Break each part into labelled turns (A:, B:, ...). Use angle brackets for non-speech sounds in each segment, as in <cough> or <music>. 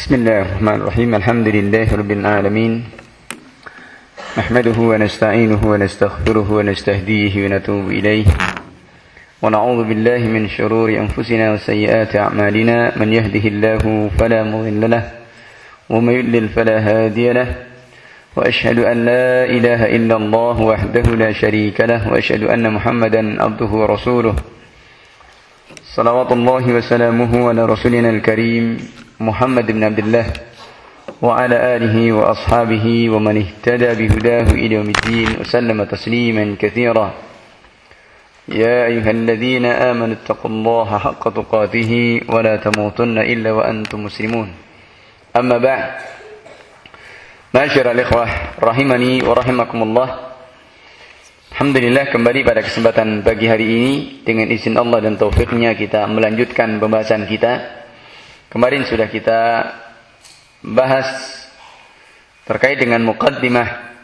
A: بسم الله الرحمن الرحيم. الحمد لله رب العالمين. نحمده ونستعينه ونستغفره ونستهديه ونتوب إليه. ونعوذ بالله من شرور أنفسنا وسيئات أعمالنا. من يهده الله فلا مضل له ومن يضلل فلا هادي له. وأشهد أن لا إله إلا الله وحده لا شريك له وأشهد أن محمدا عبده ورسوله. صلوات الله وسلامه على رسولنا الكريم. محمد بن عبد الله وعلى آله وأصحابه ومن اهتدى بهداه إلى يوم الدين وسلم تسليما كثيرا يا أيها الذين آمنوا اتقوا الله حق تقاته ولا تموتن إلا وأنتم مسلمون أما بعد معاشر الإخوة rahimani wa rahimakumullah Alhamdulillah kembali pada kesempatan pagi hari ini dengan izin Allah dan taufiknya kita melanjutkan pembahasan kita. Kemarin sudah kita bahas terkait dengan muqaddimah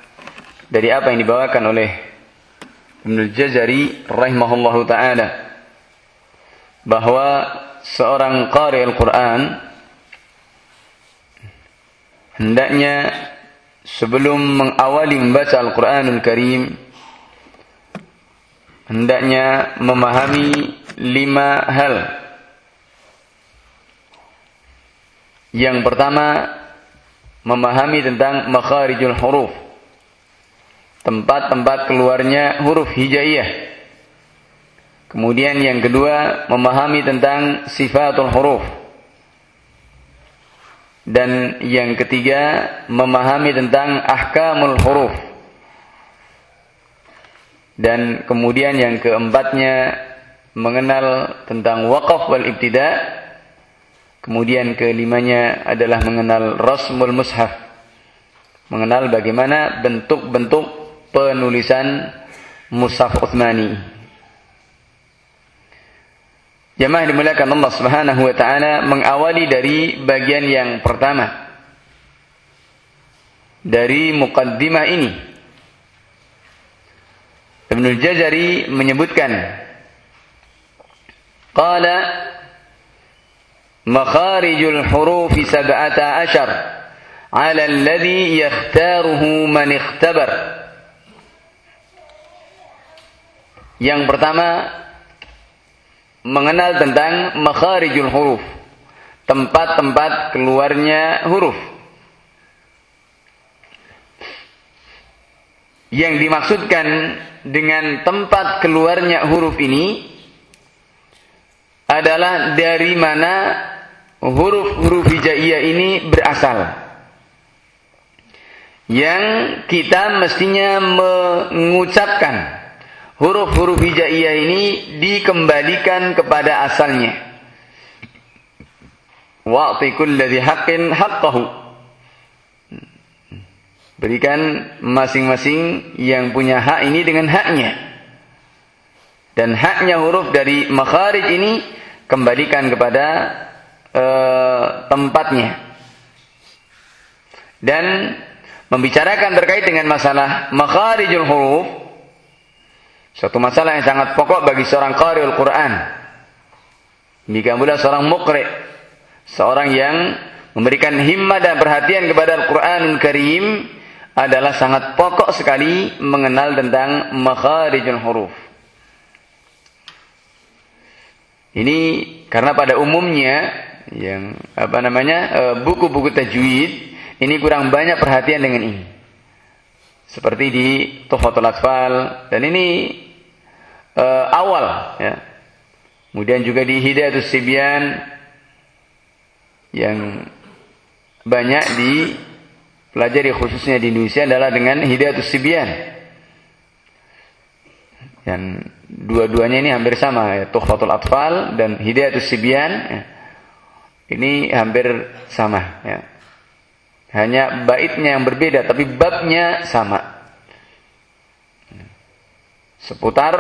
A: dari apa yang dibawakan oleh Ibnu Jazari rahimahullahu taala bahwa seorang qari Al-Qur'an hendaknya sebelum mengawali membaca Al-Qur'anul Karim hendaknya memahami lima hal. Yang pertama, memahami tentang makharijul huruf. Tempat-tempat keluarnya huruf hijaiyah. Kemudian yang kedua, memahami tentang sifatul huruf. Dan yang ketiga, memahami tentang ahkamul huruf. Dan kemudian yang keempatnya mengenal tentang wakaf wal ibtida. Kemudian kelimanya adalah mengenal rasmul mushaf. Mengenal bagaimana bentuk-bentuk penulisan mushaf Utsmani. Jemaah dimuliakan Allah Subhanahu wa taala mengawali dari bagian yang pertama. Dari muqaddimah ini. Ibnu Jazari menyebutkan Qala makharijul hurufi sab'ata ashar ala alladhi yakhtaruhu man ikhtabar Yang pertama mengenal tentang makharijul huruf tempat-tempat keluarnya huruf. Yang dimaksudkan dengan tempat keluarnya huruf ini adalah dari mana huruf-huruf hijaiyah ini berasal. Yang kita mestinya mengucapkan huruf-huruf hijaiyah ini dikembalikan kepada asalnya. Wa'ti haqqin haqqahu. Berikan masing-masing yang punya hak ini dengan haknya. Dan haknya huruf dari makharij ini kembalikan kepada uh, tempatnya. Dan membicarakan terkait dengan masalah makharijul huruf suatu masalah yang sangat pokok bagi seorang qari'ul Quran. Demikian pula seorang muqri, seorang yang memberikan himmah dan perhatian kepada Al-Qur'anul Karim adalah sangat pokok sekali mengenal tentang makharijul huruf. Ini karena pada umumnya yang apa namanya buku-buku tajwid ini kurang banyak perhatian dengan ini. Seperti di Tuhfatul Atfal dan ini uh, awal ya. Kemudian juga di Hidayatus Sibyan yang banyak di pelajari khususnya di Indonesia adalah dengan Hidayatus Sibyan. Dan dua-duanya ini hampir sama ya, Tuhfatul Atfal dan Hidayatus Sibyan. Ya. Ini hampir sama ya. Hanya baitnya yang berbeda tapi babnya sama. Seputar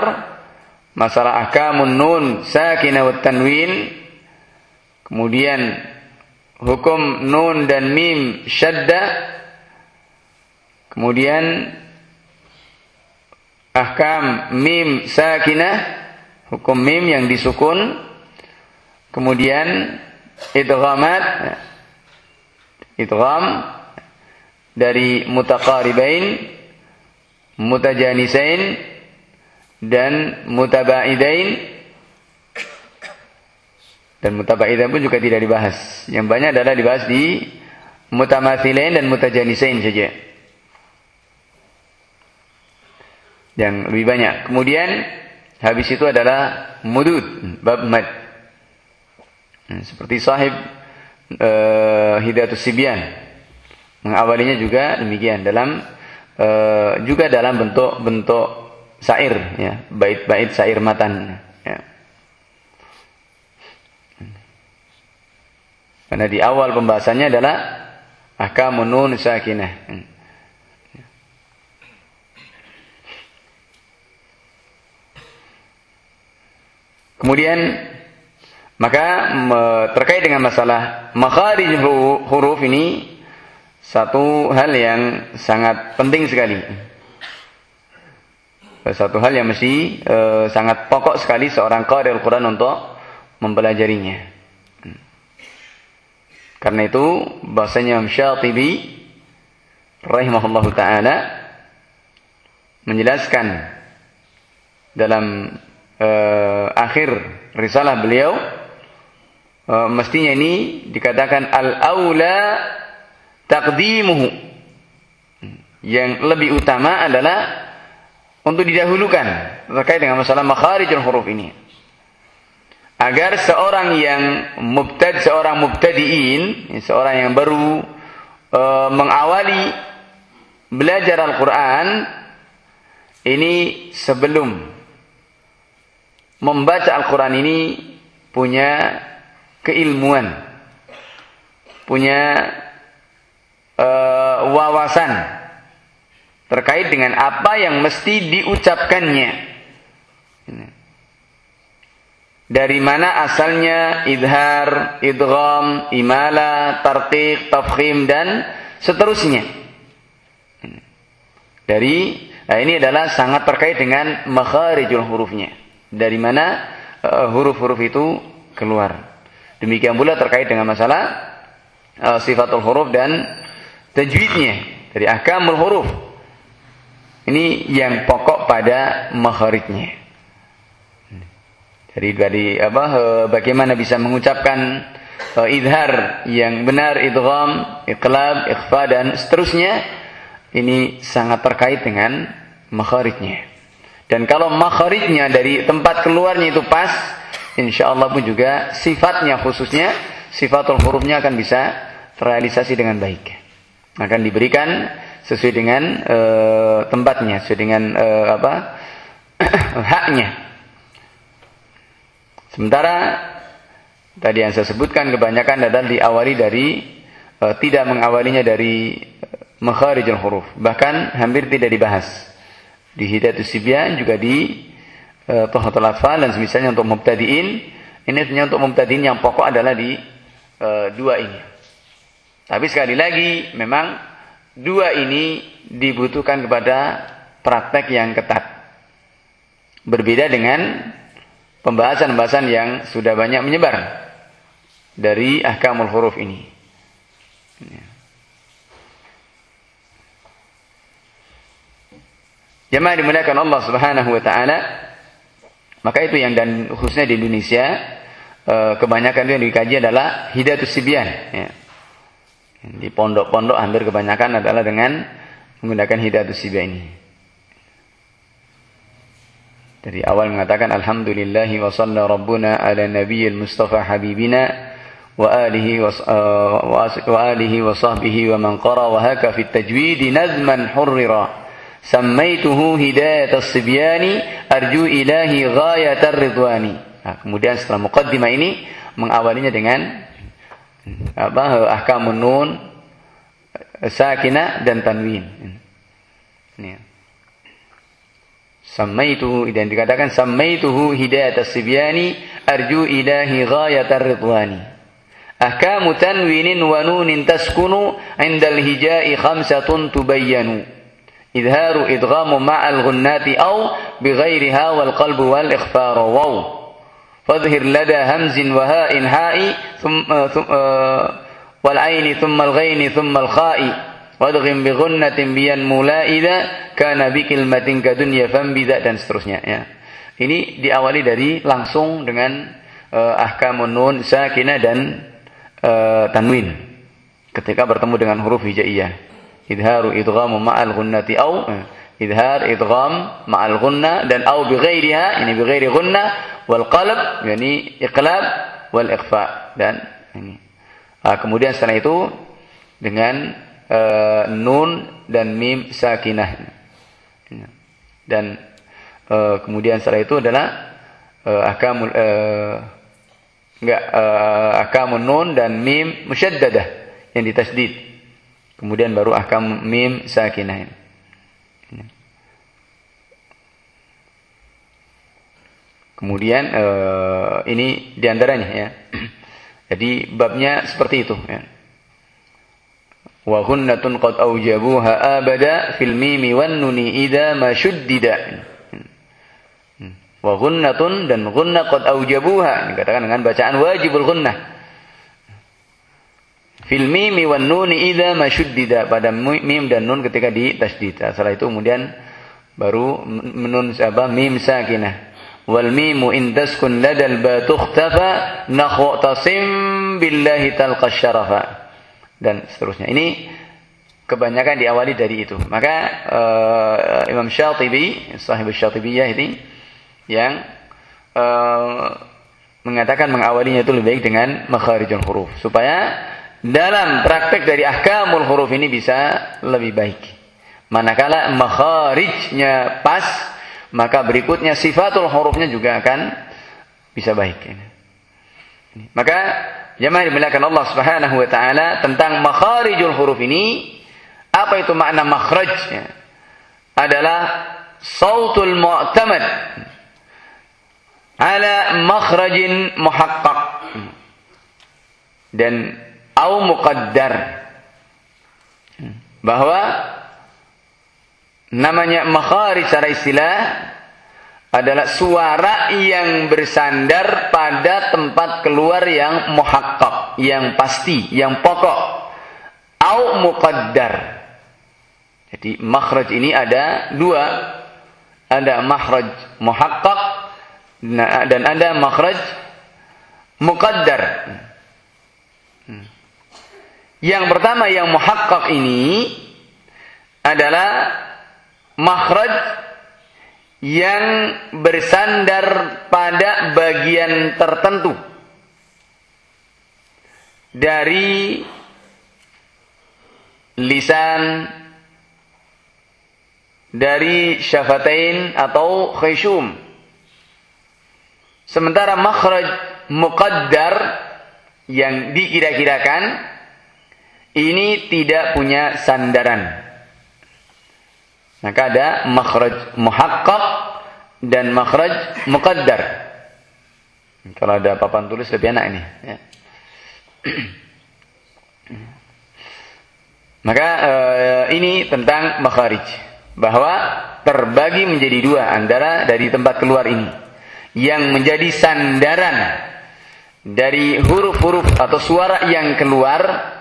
A: masalah ahkamun nun sakinah wa tanwin kemudian hukum nun dan mim syadda Kemudian ahkam mim sakinah, hukum mim yang disukun. Kemudian idghamat idgham dari mutaqaribain, mutajanisain dan mutabaidain dan mutabaidain pun juga tidak dibahas. Yang banyak adalah dibahas di mutamathilain dan mutajanisain saja. Yang lebih banyak. Kemudian habis itu adalah mudud, bab mad. Hmm, seperti sahib uh, Hidayatus Sibyan. Mengawalinya juga demikian dalam uh, juga dalam bentuk-bentuk sair ya, bait-bait sair matan ya. Karena di awal pembahasannya adalah ahkamun nun sakinah. Kemudian maka terkait dengan masalah makharij huruf ini satu hal yang sangat penting sekali. Satu hal yang mesti e, sangat pokok sekali seorang qari Al-Quran untuk mempelajarinya. Karena itu bahasanya Syatibi rahimahullahu taala menjelaskan dalam e, akhir risalah beliau uh, mestinya ini dikatakan al-aula taqdimuhu. Yang lebih utama adalah untuk didahulukan terkait dengan masalah makharijul huruf ini. Agar seorang yang mubtad, seorang mubtadiin, seorang yang baru uh, mengawali belajar Al-Quran, ini sebelum membaca Al-Quran ini punya keilmuan, punya uh, wawasan terkait dengan apa yang mesti diucapkannya. Dari mana asalnya idhar, idgham, imala, tartiq, tafkhim dan seterusnya. Dari nah ini adalah sangat terkait dengan makharijul hurufnya. Dari mana uh, huruf-huruf itu keluar. Demikian pula terkait dengan masalah uh, sifatul huruf dan tajwidnya dari ahkamul huruf. Ini yang pokok pada makharijnya. Jadi dari apa uh, bagaimana bisa mengucapkan uh, idhar yang benar idgham, iqlab, ikhfa dan seterusnya ini sangat terkait dengan makharijnya. Dan kalau makharijnya dari tempat keluarnya itu pas, insya Allah pun juga sifatnya khususnya sifatul hurufnya akan bisa terrealisasi dengan baik. Akan diberikan sesuai dengan e, tempatnya, sesuai dengan e, apa <coughs> haknya. Sementara tadi yang saya sebutkan kebanyakan adalah diawali dari e, tidak mengawalinya dari makharijul huruf, bahkan hampir tidak dibahas. Di Hidayatus Sibyan juga di uh, Tuhatul Atfal dan semisalnya untuk mubtadiin ini sebenarnya untuk mubtadiin yang pokok adalah di uh, dua ini. Tapi sekali lagi memang dua ini dibutuhkan kepada praktek yang ketat. Berbeda dengan pembahasan-pembahasan yang sudah banyak menyebar dari ahkamul huruf ini. Jemaah dimuliakan Allah Subhanahu wa taala, maka itu yang dan khususnya di Indonesia eh, kebanyakan yang dikaji adalah hidayatus sibyan. Ya. Di pondok-pondok hampir kebanyakan adalah dengan menggunakan hidayatus sibyan ini. Dari awal mengatakan Alhamdulillah wa salla rabbuna ala nabiyyil mustafa habibina wa alihi wa, uh, wa alihi wa sahbihi wa man qara wa haka fi tajwid nazman hurrira Sammaituhu hidayat as-sibyani arju ilahi ghayatar ridwani. Nah, kemudian setelah muqaddimah ini mengawalinya dengan apa ahkamun nun sakina dan tanwin. Ini. Sammaituhu dan dikatakan sammaituhu hidayat as-sibyani arju ilahi ghayatar ridwani. Ahkamu tanwinin wa nunin taskunu indal hijai khamsatun tubayyanu idharu idghamu ma'al ghunnati aw bighairiha wal qalbu wal ikhfaru waw. Fadhhir lada hamzin wa ha'in ha'i thumma uh, thumma uh, wal aini thumma al ghaini thumma al kha'i. Wadghim bi ghunnatin bi biyan mulaida kana bi kalimatin ka dunya fam fambida dan seterusnya ya. Ini diawali dari langsung dengan uh, ahkamun nun sakinah dan uh, tanwin. Ketika bertemu dengan huruf hijaiyah. Idharu idghamu ma'al ghunnati au uh, idhar idgham ma'al ghunna dan au bi ghairiha ini bi ghairi ghunna wal qalb yani iqlab wal ikhfa dan ini. Uh, kemudian setelah itu dengan uh, nun dan mim sakinah. Dan uh, kemudian setelah itu adalah uh, ahkamul uh, enggak uh, ahkamun nun dan mim musyaddadah yang ditasdid. Kemudian baru ahkam mim sakinah. Kemudian uh, ini di antaranya ya. <clears throat> Jadi babnya seperti itu ya. Wa hunnatun qad aujabuha abada fil mimi wan nuni idza ma syuddida. Wa ghunnatun dan ghunna qad aujabuha. Dikatakan dengan bacaan wajibul ghunnah. Fil mimi wan nuni idza mashuddida pada mim dan nun ketika ditasdid. Setelah itu kemudian baru menun apa mim sakinah. Wal mimu in taskun ladal ba tukhtafa nakhu tasim billahi talqa syarafa. Dan seterusnya. Ini kebanyakan diawali dari itu. Maka uh, Imam Syatibi, sahib Syatibiyah ini yang uh, mengatakan mengawalinya itu lebih baik dengan makharijul huruf supaya dalam praktek dari ahkamul huruf ini bisa lebih baik. Manakala makharijnya pas, maka berikutnya sifatul hurufnya juga akan bisa baik. Maka jemaah dimuliakan Allah Subhanahu wa taala tentang makharijul huruf ini apa itu makna makhraj? Adalah sautul mu'tamad ala makhrajin muhaqqaq dan au muqaddar bahwa namanya makharij secara istilah adalah suara yang bersandar pada tempat keluar yang muhaqqaq, yang pasti, yang pokok. Au muqaddar. Jadi makhraj ini ada dua. Ada makhraj Nah, dan ada makhraj muqaddar. Yang pertama yang muhakkak ini adalah makhraj yang bersandar pada bagian tertentu dari lisan dari syafatain atau khayshum Sementara makhraj muqaddar yang dikira-kirakan ini tidak punya sandaran. Maka ada makhraj muhaqqaq dan makhraj muqaddar. Kalau ada papan tulis lebih enak ini. Ya. Maka uh, ini tentang makharij bahwa terbagi menjadi dua antara dari tempat keluar ini yang menjadi sandaran dari huruf-huruf atau suara yang keluar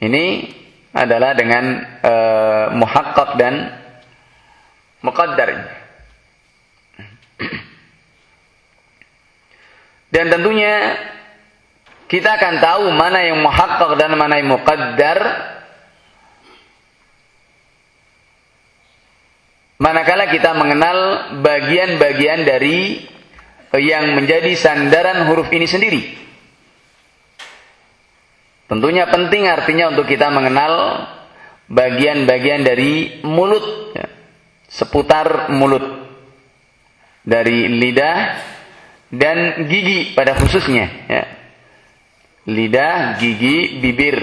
A: ini adalah dengan e, muhakkak dan muqaddar. Dan tentunya kita akan tahu mana yang muhakkak dan mana yang muqaddar Manakala kita mengenal bagian-bagian dari yang menjadi sandaran huruf ini sendiri. Tentunya penting artinya untuk kita mengenal bagian-bagian dari mulut, ya, seputar mulut, dari lidah dan gigi pada khususnya. Ya. Lidah, gigi, bibir.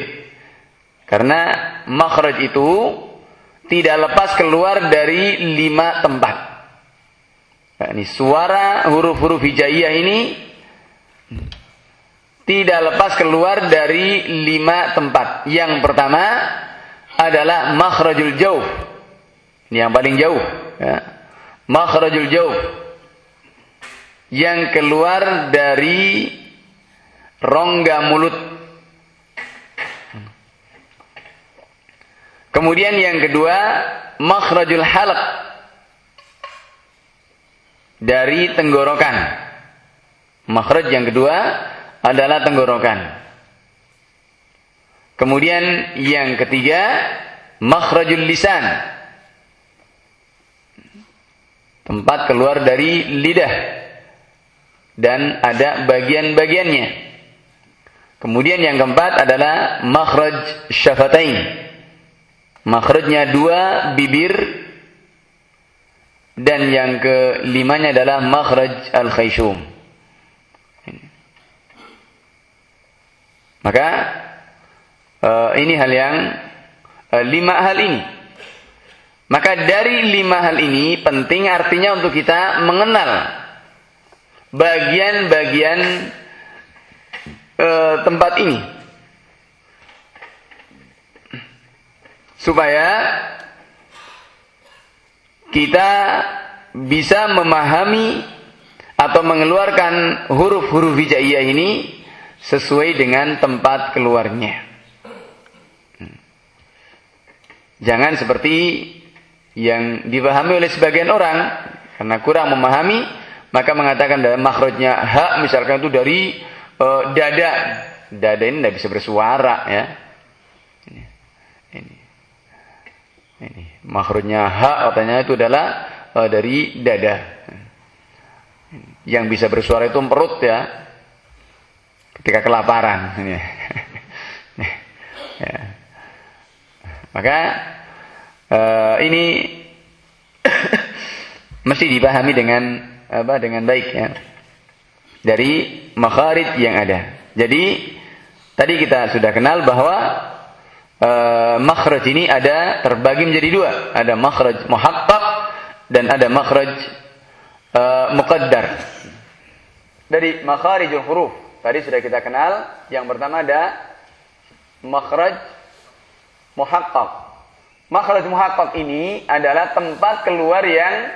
A: Karena makhraj itu tidak lepas keluar dari lima tempat. Nah, ini suara huruf-huruf hijaiyah ini tidak lepas keluar dari lima tempat. Yang pertama adalah makhrajul jauh. Yang paling jauh. Ya. Makhrajul jauh. Yang keluar dari rongga mulut. Kemudian yang kedua, makhrajul halq dari tenggorokan. Makhraj yang kedua adalah tenggorokan. Kemudian yang ketiga, makhrajul lisan. Tempat keluar dari lidah. Dan ada bagian-bagiannya. Kemudian yang keempat adalah makhraj syafatain makhrajnya dua bibir dan yang kelimanya adalah makhraj al-khayshum. Maka uh, ini hal yang uh, lima hal ini. Maka dari lima hal ini penting artinya untuk kita mengenal bagian-bagian uh, tempat ini. supaya kita bisa memahami atau mengeluarkan huruf-huruf hijaiyah ini sesuai dengan tempat keluarnya. Hmm. Jangan seperti yang dipahami oleh sebagian orang karena kurang memahami maka mengatakan dalam makhrajnya hak misalkan itu dari uh, dada. Dada ini tidak bisa bersuara ya. Ini. Ini. Ini makhrajnya hak katanya itu adalah uh, dari dada. Yang bisa bersuara itu perut ya. Ketika kelaparan. ya. Maka uh, ini <coughs> mesti dipahami dengan apa dengan baik ya. Dari makharij yang ada. Jadi tadi kita sudah kenal bahwa uh, makhraj ini ada terbagi menjadi dua. Ada makhraj muhaqqaq dan ada makhraj uh, muqaddar. Dari makharijul huruf tadi sudah kita kenal. Yang pertama ada makhraj muhaqqaq. Makhraj muhaqqaq ini adalah tempat keluar yang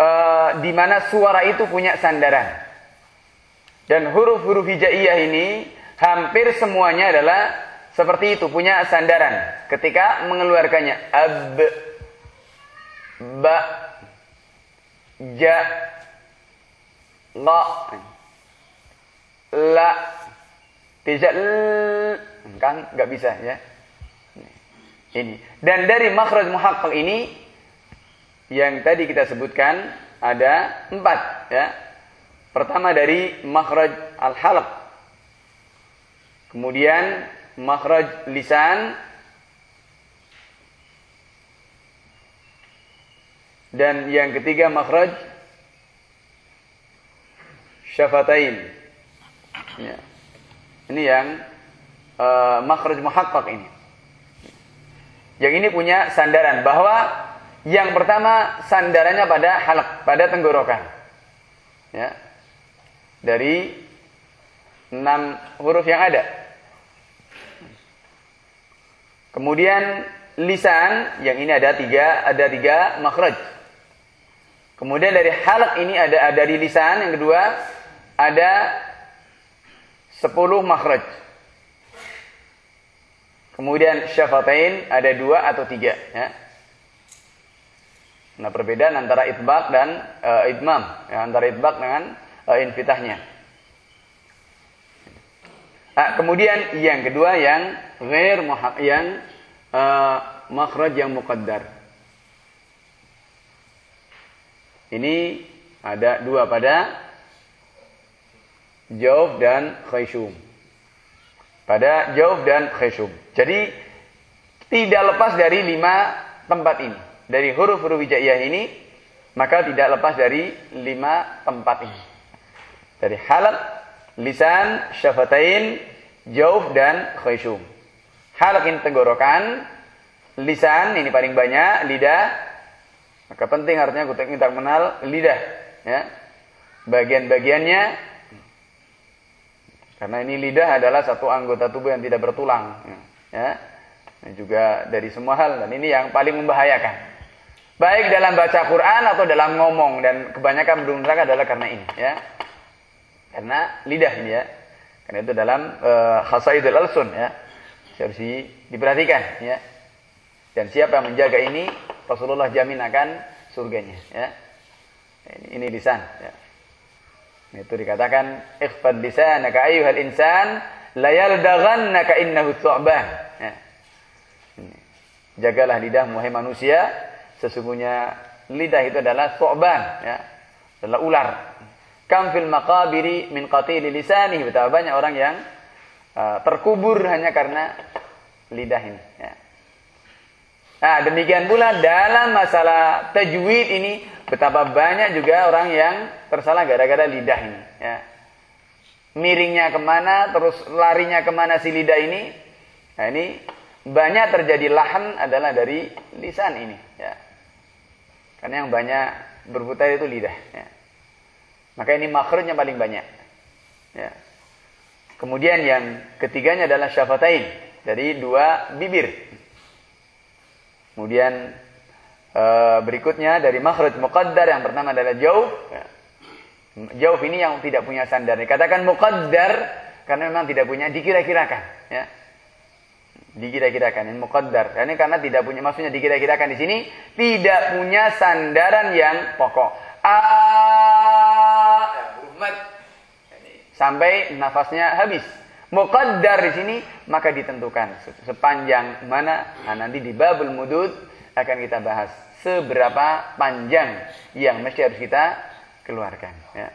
A: uh, di mana suara itu punya sandaran. Dan huruf-huruf hijaiyah ini hampir semuanya adalah seperti itu punya sandaran ketika mengeluarkannya ab ba ja la la tidak kan nggak bisa ya. Ini. Dan dari makhraj muhaqqaq ini yang tadi kita sebutkan ada empat ya. Pertama dari makhraj al halq kemudian makhraj lisan. Dan yang ketiga makhraj syafatain ya. ini yang uh, makhraj muhaqqaq ini yang ini punya sandaran bahwa yang pertama sandarannya pada halak pada tenggorokan ya dari enam huruf yang ada Kemudian lisan yang ini ada tiga, ada tiga makhraj. Kemudian dari halak ini ada dari lisan yang kedua ada sepuluh makhraj. Kemudian syafatain ada dua atau tiga. Ya. Nah perbedaan antara itbak dan uh, idmam, ya, antara itbak dengan uh, infitahnya. Nah, kemudian yang kedua yang ghair yang uh, makhraj yang muqaddar. Ini ada dua pada jawab dan khayshum. Pada jawab dan khayshum. Jadi tidak lepas dari lima tempat ini. Dari huruf-huruf hijaiyah ini maka tidak lepas dari lima tempat ini. Dari halak lisan, syafatain, jauf dan khayshum. Halak ini tenggorokan, lisan ini paling banyak, lidah. Maka penting artinya kita mengenal lidah, ya. Bagian-bagiannya karena ini lidah adalah satu anggota tubuh yang tidak bertulang, ya. Dan juga dari semua hal dan ini yang paling membahayakan. Baik dalam baca Quran atau dalam ngomong dan kebanyakan belum neraka adalah karena ini, ya. Karena lidah ini ya. Karena itu dalam uh, khasaidul alsun ya. Harus diperhatikan ya. Dan siapa yang menjaga ini, Rasulullah jamin akan surganya. Ya. Ini, ini lisan. Ya. Itu dikatakan, ikhfad lisanaka ayyuhal insan, layaldaghannaka innahu thu'ban. Ya. Jagalah lidah wahai manusia, sesungguhnya lidah itu adalah thu'ban, ya. Adalah ular. Kam fil maqabiri min qatili lisanihi. Betapa banyak orang yang uh, terkubur hanya karena lidah ini. Ya. Nah, demikian pula dalam masalah tajwid ini betapa banyak juga orang yang tersalah gara-gara lidah ini. Ya. Miringnya ke mana, terus larinya ke mana si lidah ini. Nah, ini banyak terjadi lahan adalah dari lisan ini. Ya. Karena yang banyak berputar itu lidah. Ya. Maka ini makhrajnya paling banyak. Ya. Kemudian yang ketiganya adalah syafatain dari dua bibir. Kemudian e, berikutnya dari makhraj muqaddar yang pertama adalah jauh. Ya. Jauh ini yang tidak punya sandar. Dikatakan muqaddar karena memang tidak punya dikira-kirakan, ya. Dikira-kirakan ini muqaddar. Ini karena tidak punya maksudnya dikira-kirakan di sini tidak punya sandaran yang pokok. A ya, sampai nafasnya habis muqaddar di sini maka ditentukan sepanjang mana nah, nanti di babul mudud akan kita bahas seberapa panjang yang mesti harus kita keluarkan ya.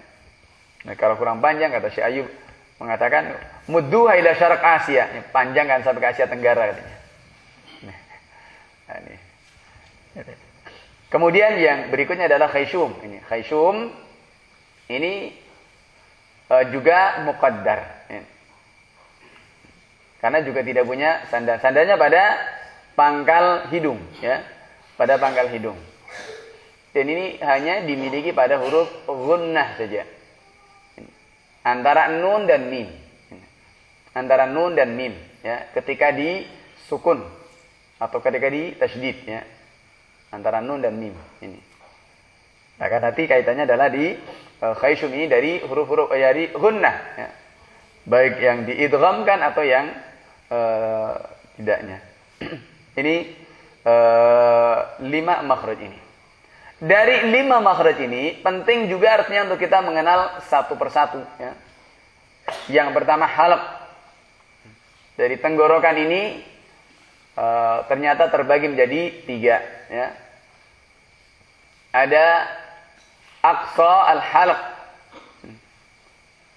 A: Nah, kalau kurang panjang kata Syekh Ayub mengatakan mudduha ila syarak Asia ya, panjangkan sampai ke Asia Tenggara katanya. Nah, nah ini. Kemudian yang berikutnya adalah khayshum ini. Khayshum ini uh, juga muqaddar. Karena juga tidak punya sandal. Sandalnya pada pangkal hidung, ya. Pada pangkal hidung. Dan ini hanya dimiliki pada huruf gunnah saja. Antara nun dan mim. Antara nun dan mim, ya. Ketika di sukun atau ketika di tasydid, ya. Antara nun dan mim ini. Maka nanti kaitannya adalah di uh, khayshum ini dari huruf-huruf uh, dari gunnah, ya. Baik yang diidghamkan atau yang uh, tidaknya. <clears throat> ini uh, lima makhraj ini. Dari lima makhraj ini penting juga artinya untuk kita mengenal satu persatu. Ya. Yang pertama halak. Dari tenggorokan ini uh, ternyata terbagi menjadi tiga. Ya. Ada aksa al halak.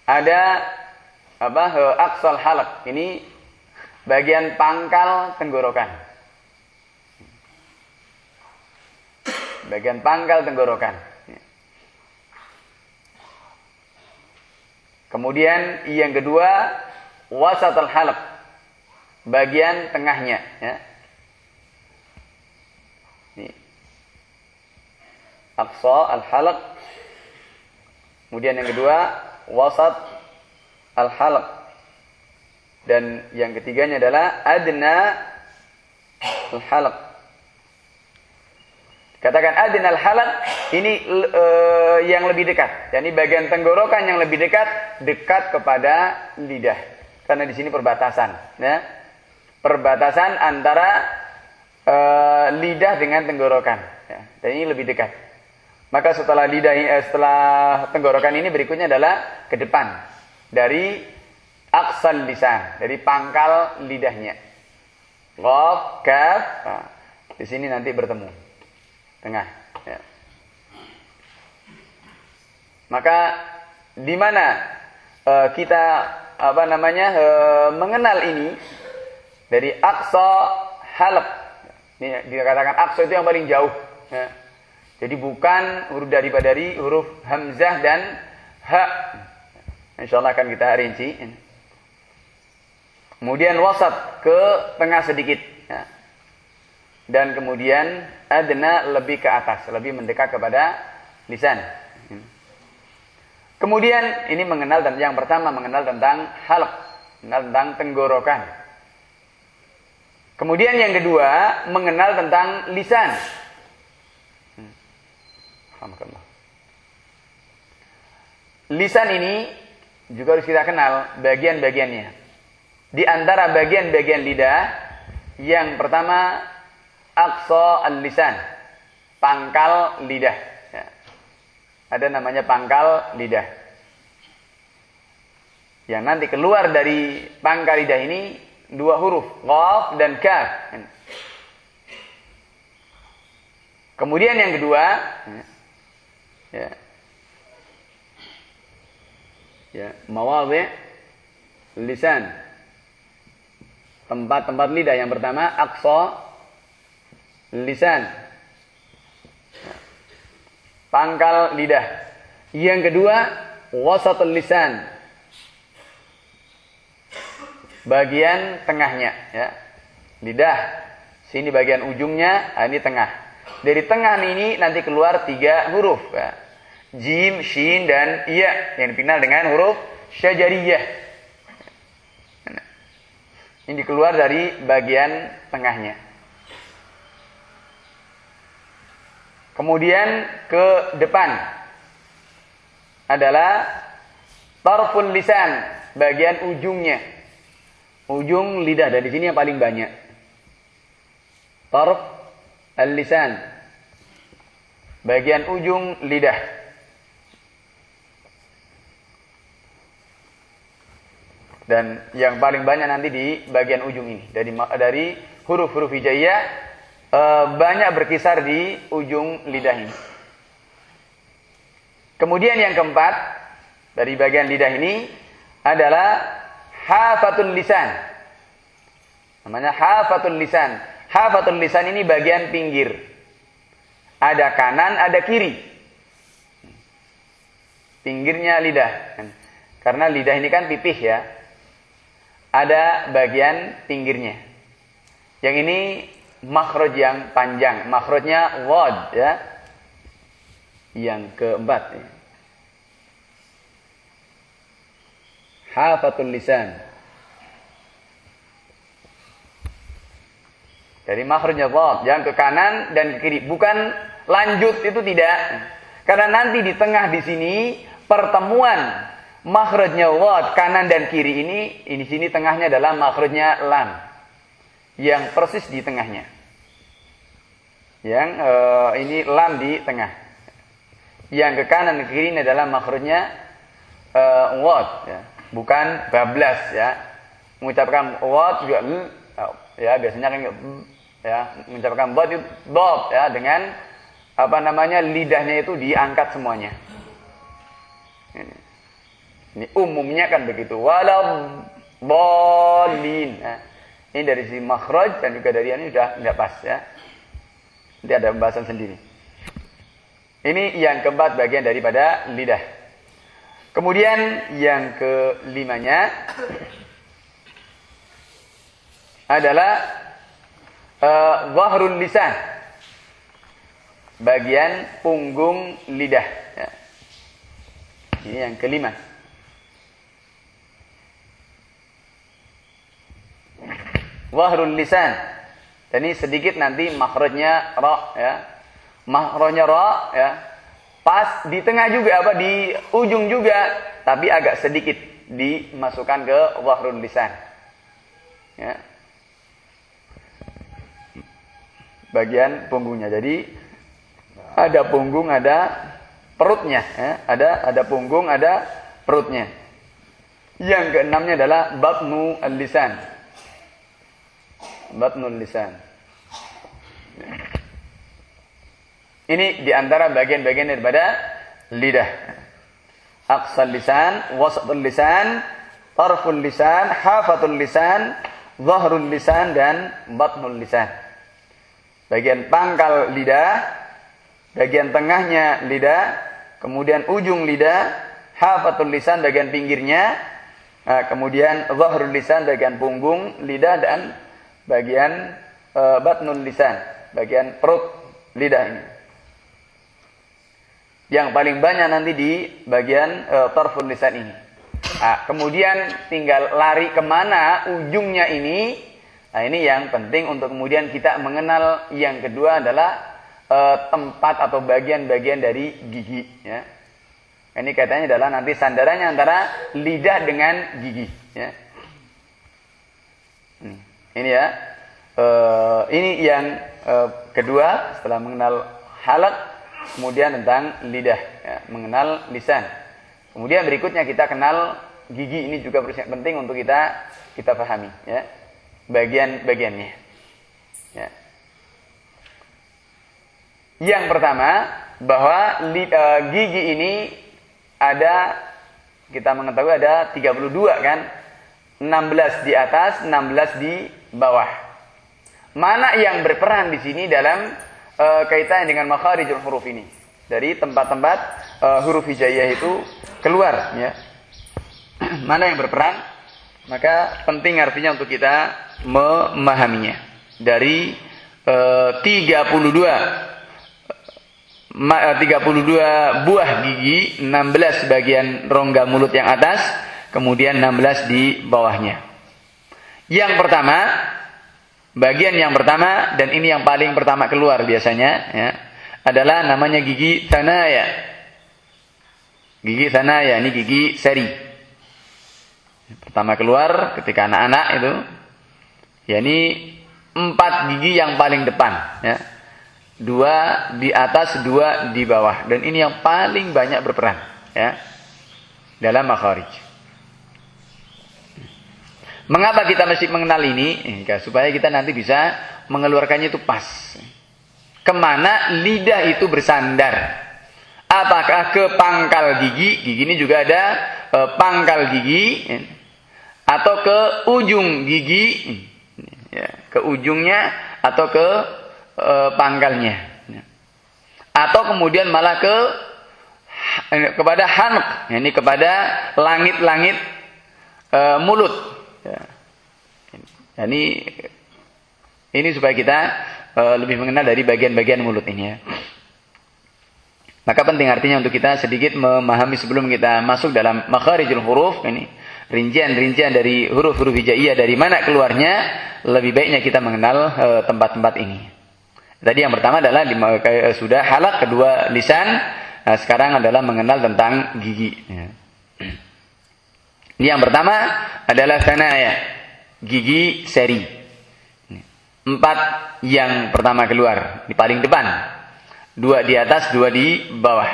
A: Ada apa? Aksa al halak. Ini bagian pangkal tenggorokan. Bagian pangkal tenggorokan. Kemudian yang kedua wasatul halq. Bagian tengahnya ya. Aqsa al-halq. Kemudian yang kedua wasat al-halq dan yang ketiganya adalah adna al-halaq. Katakan adna al-halaq ini uh, yang lebih dekat. Yani bagian tenggorokan yang lebih dekat dekat kepada lidah. Karena di sini perbatasan, ya. Perbatasan antara uh, lidah dengan tenggorokan, ya. Dan ini lebih dekat. Maka setelah lidah eh, setelah tenggorokan ini berikutnya adalah ke depan dari aksal lisan, dari pangkal lidahnya. Qaf, kaf. Nah, di sini nanti bertemu. Tengah. Ya. Maka di mana uh, kita apa namanya uh, mengenal ini dari aksa halq. Ini dikatakan aksa itu yang paling jauh. Ya. Jadi bukan huruf daripada dari huruf hamzah dan ha. Insya Allah akan kita rinci. Kemudian wasat ke tengah sedikit. Ya. Dan kemudian adna lebih ke atas, lebih mendekat kepada lisan. Kemudian ini mengenal dan yang pertama mengenal tentang halq, mengenal tentang tenggorokan. Kemudian yang kedua mengenal tentang lisan. Lisan ini juga harus kita kenal bagian-bagiannya. Di antara bagian-bagian lidah, yang pertama aqsa al-lisan. Pangkal lidah. Ya. Ada namanya pangkal lidah. Yang nanti keluar dari pangkal lidah ini dua huruf, qaf dan kaf. Kemudian yang kedua, ya, ya mawadhi lisan. Tempat-tempat lidah yang pertama aqsa lisan. Pangkal lidah. Yang kedua wasatul lisan. Bagian tengahnya ya. Lidah. Sini bagian ujungnya, ah, ini tengah. Dari tengah ini nanti keluar tiga huruf ya. Jim, Shin, dan Iya yang dikenal dengan huruf syajariyah. Ini keluar dari bagian tengahnya. Kemudian ke depan adalah tarful lisan, bagian ujungnya. Ujung lidah dari sini yang paling banyak. Tarf al-lisan. Bagian ujung lidah. Dan yang paling banyak nanti di bagian ujung ini. Dari dari huruf-huruf hijaiyah e, banyak berkisar di ujung lidah ini. Kemudian yang keempat dari bagian lidah ini adalah hafatul lisan. Namanya hafatul lisan. Hafatul lisan ini bagian pinggir. Ada kanan, ada kiri. Pinggirnya lidah. Karena lidah ini kan pipih ya ada bagian pinggirnya. Yang ini makhraj yang panjang, makhrajnya wad ya. Yang keempat ya. Hafatul lisan. Dari makhrajnya wad, yang ke kanan dan ke kiri, bukan lanjut itu tidak. Karena nanti di tengah di sini pertemuan Makhrajnya wad kanan dan kiri ini, ini sini tengahnya adalah makhrajnya lam. Yang persis di tengahnya. Yang uh, ini lam di tengah. Yang ke kanan dan kiri ini adalah makhrajnya uh, wad ya. Bukan bablas ya. Mengucapkan wad juga ya biasanya kan ya mengucapkan wad itu dob ya dengan apa namanya lidahnya itu diangkat semuanya. Ini. Ini umumnya kan begitu. Walau bolin. Nah, ini dari si makhraj dan juga dari ini sudah tidak pas ya. Nanti ada pembahasan sendiri. Ini yang keempat bagian daripada lidah. Kemudian yang kelimanya adalah uh, lisan. Bagian punggung lidah. Ya. Ini yang kelima. Wahrul lisan. Dan ini sedikit nanti makhrajnya ra ya. Makhrajnya ra ya. Pas di tengah juga apa di ujung juga tapi agak sedikit dimasukkan ke wahrul lisan. Ya. Bagian punggungnya. Jadi ada punggung, ada perutnya, ya. ada ada punggung, ada perutnya. Yang keenamnya adalah batnu al-lisan batnul lisan. Ini di antara bagian-bagian daripada lidah. Aqsal lisan, wasatul lisan, tarful lisan, hafatul lisan, zahrul lisan, dan batnul lisan. Bagian pangkal lidah, bagian tengahnya lidah, kemudian ujung lidah, hafatul lisan bagian pinggirnya, nah, kemudian zahrul lisan bagian punggung lidah dan bagian e, batnun lisan, bagian perut lidah ini. Yang paling banyak nanti di bagian e, tarfun lisan ini. Nah, kemudian tinggal lari ke mana ujungnya ini. Nah ini yang penting untuk kemudian kita mengenal yang kedua adalah e, tempat atau bagian-bagian dari gigi. Ya. Ini katanya adalah nanti sandarannya antara lidah dengan gigi. Ya. Ini. Ya. uh, ini yang uh, kedua setelah mengenal halak, kemudian tentang lidah, ya, mengenal lisan. Kemudian berikutnya kita kenal gigi ini juga penting untuk kita kita pahami, ya bagian-bagiannya. Ya. Yang pertama bahwa li, uh, gigi ini ada kita mengetahui ada 32 kan 16 di atas 16 di bawah. Mana yang berperan di sini dalam uh, kaitannya dengan makharijul huruf ini? Dari tempat-tempat uh, huruf hijaiyah itu keluar ya. <clears throat> Mana yang berperan? Maka penting artinya untuk kita memahaminya. Dari uh, 32 32 eh, buah gigi, 16 bagian rongga mulut yang atas, kemudian 16 di bawahnya. Yang pertama, bagian yang pertama dan ini yang paling pertama keluar biasanya ya, adalah namanya gigi tanaya. Gigi tanaya ini gigi seri. Pertama keluar ketika anak-anak itu ya ini empat gigi yang paling depan ya dua di atas, dua di bawah. Dan ini yang paling banyak berperan ya dalam makharij. Mengapa kita mesti mengenal ini? Eh, supaya kita nanti bisa mengeluarkannya itu pas. Ke mana lidah itu bersandar? Apakah ke pangkal gigi? Gigi ini juga ada e, pangkal gigi, ya. atau ke ujung gigi, ya, ke ujungnya, atau ke e, pangkalnya. Atau kemudian malah ke kepada hanq, ini kepada langit-langit e, mulut. Ya. Ini ini supaya kita e, lebih mengenal dari bagian-bagian mulut ini ya. Maka penting artinya untuk kita sedikit memahami sebelum kita masuk dalam makharijul huruf ini rincian-rincian dari huruf-huruf hijaiyah dari mana keluarnya lebih baiknya kita mengenal tempat-tempat ini. Tadi yang pertama adalah eh, sudah halak, kedua lisan, nah, sekarang adalah mengenal tentang gigi. Ya. Yang pertama adalah sanaya, gigi seri. Empat yang pertama keluar, di paling depan. Dua di atas, dua di bawah.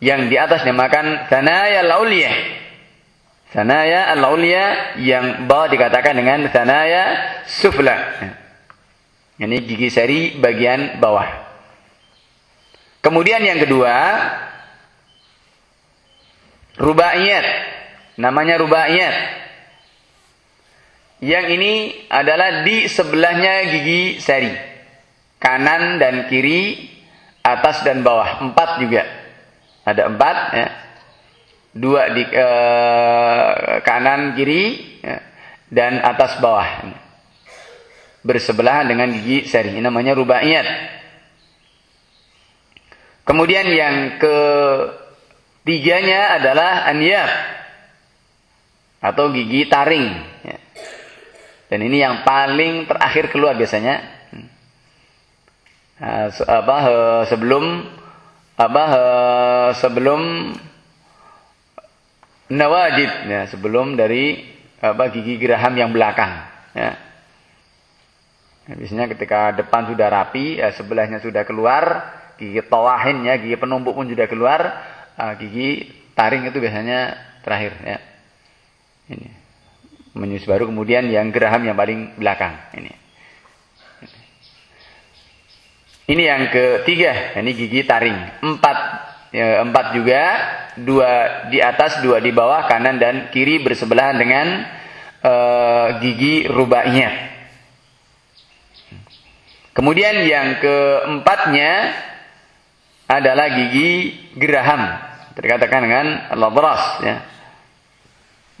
A: Yang di atas dinamakan sanaya lauliyah. Sanaya al-aulia yang bawah dikatakan dengan sanaya sufla. Ini gigi seri bagian bawah. Kemudian yang kedua, rubaiyat. Namanya rubaiyat. Yang ini adalah di sebelahnya gigi seri. Kanan dan kiri, atas dan bawah. Empat juga. Ada empat. Ya. Dua di eh, kanan, kiri, ya. dan atas bawah bersebelahan dengan gigi seri. Ini namanya rubaiyat. Kemudian yang ketiganya adalah anyab atau gigi taring. Ya. Dan ini yang paling terakhir keluar biasanya. Nah, apa sebelum apa sebelum nawajid ya sebelum dari apa gigi geraham yang belakang ya Biasanya ketika depan sudah rapi, ya sebelahnya sudah keluar, gigi tawahin ya, gigi penumpuk pun sudah keluar, uh, gigi taring itu biasanya terakhir ya. Ini. Menyus baru kemudian yang geraham yang paling belakang ini. Ini yang ketiga, ini gigi taring. Empat, ya, empat juga, dua di atas, dua di bawah, kanan dan kiri bersebelahan dengan uh, gigi rubahnya. Kemudian yang keempatnya adalah gigi geraham. Terkatakan dengan labras ya.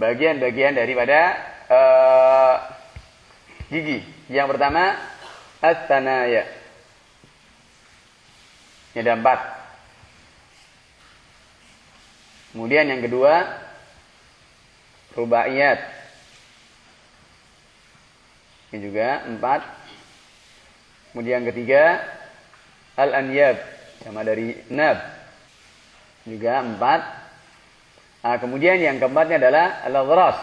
A: Bagian-bagian daripada uh, gigi. Yang pertama as-sanaya. Ini ada empat. Kemudian yang kedua rubaiyat. Ini juga empat. Kemudian yang ketiga al-anyab sama dari nab juga empat. Nah, kemudian yang keempatnya adalah al-ghras.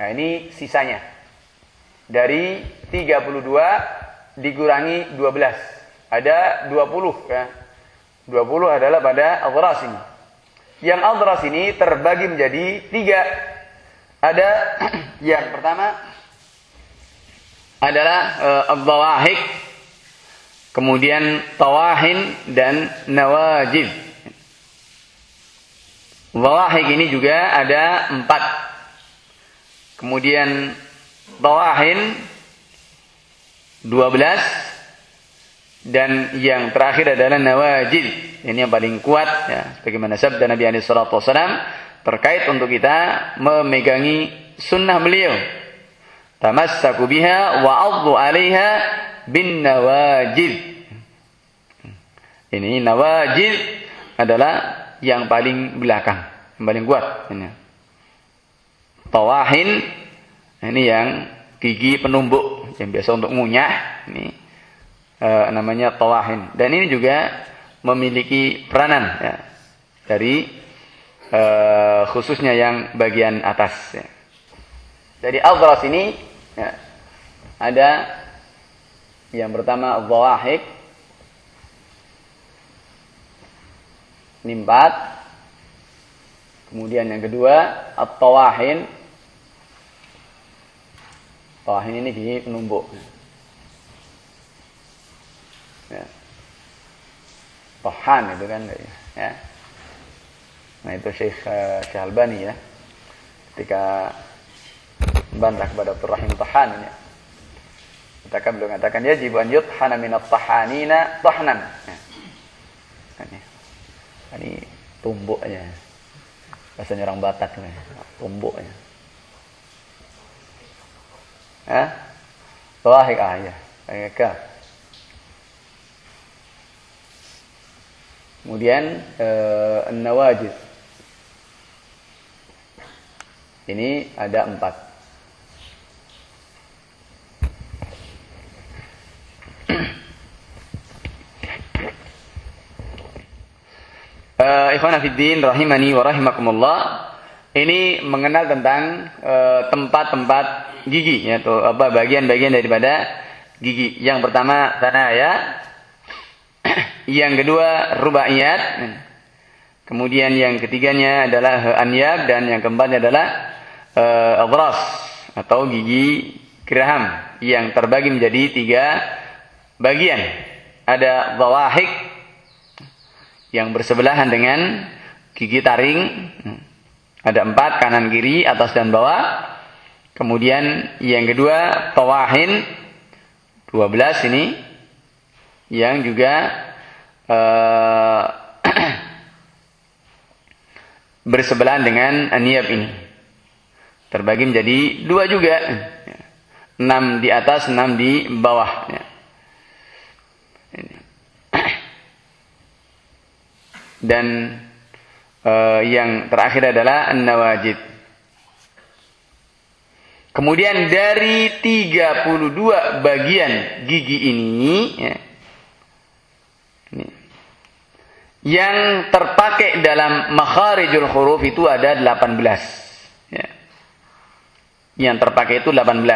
A: Nah, ini sisanya. Dari 32 dikurangi 12. Ada 20 ya. 20 adalah pada adras ini. Yang adras ini terbagi menjadi tiga. Ada <clears throat> yang pertama adalah uh, kemudian tawahin dan nawajib. Zawahik ini juga ada empat. Kemudian tawahin dua belas dan yang terakhir adalah nawajid. Ini yang paling kuat ya, sebagaimana sabda Nabi alaihi salatu terkait untuk kita memegangi sunnah beliau. Tamassaku biha wa 'addu 'alaiha bin nawajid. Ini nawajid adalah yang paling belakang, yang paling kuat ini. Tawahin ini yang gigi penumbuk yang biasa untuk ngunyah ini uh, namanya tawahin. Dan ini juga memiliki peranan ya, dari uh, khususnya yang bagian atas. Ya. Dari al ini ya, ada yang pertama zawahik ini empat kemudian yang kedua at-tawahin tawahin ini di penumbuk ya. Tohan itu kan ya. Nah itu Syekh uh, Syekh Albani ya. Ketika membantah kepada Abdul Rahim Tohan ya. Katakan beliau mengatakan ya an yuthana min at-tahanina tahnan. Ini, tumbuknya. Bahasanya orang Batak nih, tumbuknya. Hah? Tawahik ah ya. Kayak Kemudian uh, nawajid. Ini ada empat. Uh, Ikhwan Afiddin rahimani wa rahimakumullah. Ini mengenal tentang eh, tempat-tempat uh, gigi ya atau apa bagian-bagian daripada gigi. Yang pertama tanah ya, <clears throat> yang kedua rubaiyat. Kemudian yang ketiganya adalah anyab dan yang keempatnya adalah uh, adras atau gigi geraham yang terbagi menjadi tiga bagian. Ada zawahik yang bersebelahan dengan gigi taring. Ada empat kanan kiri atas dan bawah. Kemudian yang kedua tawahin 12 ini yang juga uh, <clears throat> bersebelahan dengan niab ini. Terbagi menjadi dua juga. Enam di atas, enam di bawah. Dan uh, yang terakhir adalah nawajid. Kemudian dari 32 bagian gigi ini, ya, yang terpakai dalam makharijul huruf itu ada 18. Ya. Yang terpakai itu 18.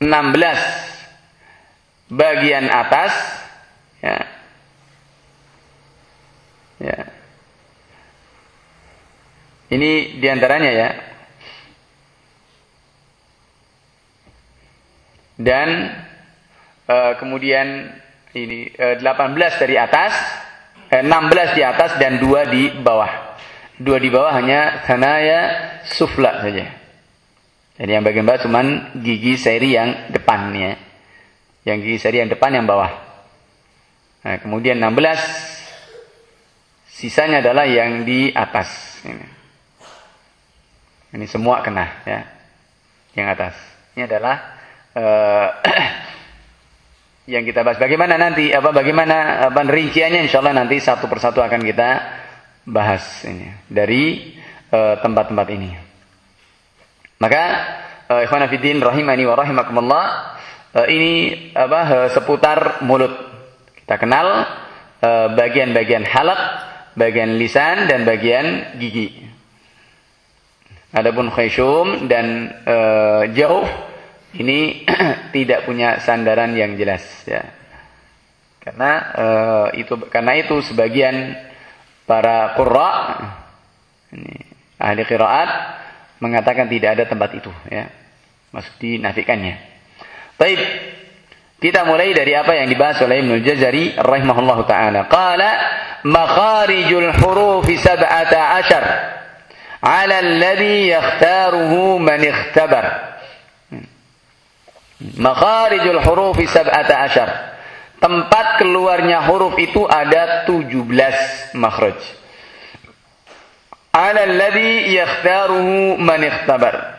A: 16 bagian atas ya. Ya. Ini di antaranya ya. Dan uh, kemudian ini uh, eh, 18 dari atas, uh, eh, 16 di atas dan dua di bawah. Dua di bawah hanya sanaya sufla saja. Jadi yang bagian bawah cuman gigi seri yang depannya. Yang gigi seri yang depan yang bawah. Nah, kemudian 16 sisanya adalah yang di atas. Ini, ini semua kena ya. Yang atas. Ini adalah uh, <clears throat> yang kita bahas. Bagaimana nanti apa bagaimana apa rinciannya insyaallah nanti satu persatu akan kita bahas ini dari eh, tempat-tempat uh, ini. Maka uh, ikhwan fillah rahimani wa rahimakumullah ini apa seputar mulut. Kita kenal bagian-bagian uh, halak, bagian lisan dan bagian gigi. Adapun khayshum dan e, jauh ini <clears throat> tidak punya sandaran yang jelas ya. Karena e, itu karena itu sebagian para qurra ini ahli qiraat mengatakan tidak ada tempat itu ya. Maksud dinafikannya. Baik. Kita mulai dari apa yang dibahas oleh Ibnu Jazari rahimahullahu taala. Qala makharijul hurufi sab'ata ashar ala alladhi yakhtaruhu man ikhtabar. Makharijul hurufi sab'ata ashar. Tempat keluarnya huruf itu ada 17 makhraj. Ala alladhi yakhtaruhu man ikhtabar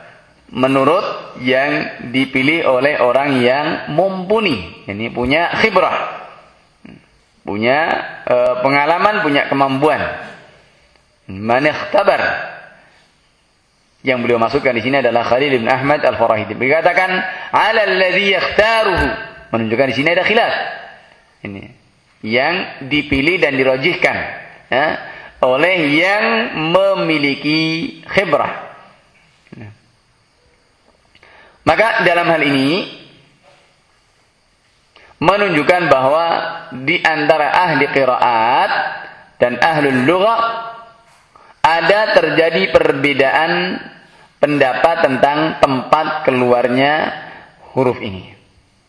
A: menurut yang dipilih oleh orang yang mumpuni, ini punya khibrah, punya e, pengalaman, punya kemampuan. Manikhtabar. Yang beliau masukkan di sini adalah Khalil bin Ahmad Al-Farahidi. Dikatakan ala alladhi yakhtaruhu. Menunjukkan di sini ada khilaf. Ini yang dipilih dan dirojihkan ya, oleh yang memiliki khibrah maka dalam hal ini menunjukkan bahwa di antara ahli qiraat dan ahlul lughah ada terjadi perbedaan pendapat tentang tempat keluarnya huruf ini.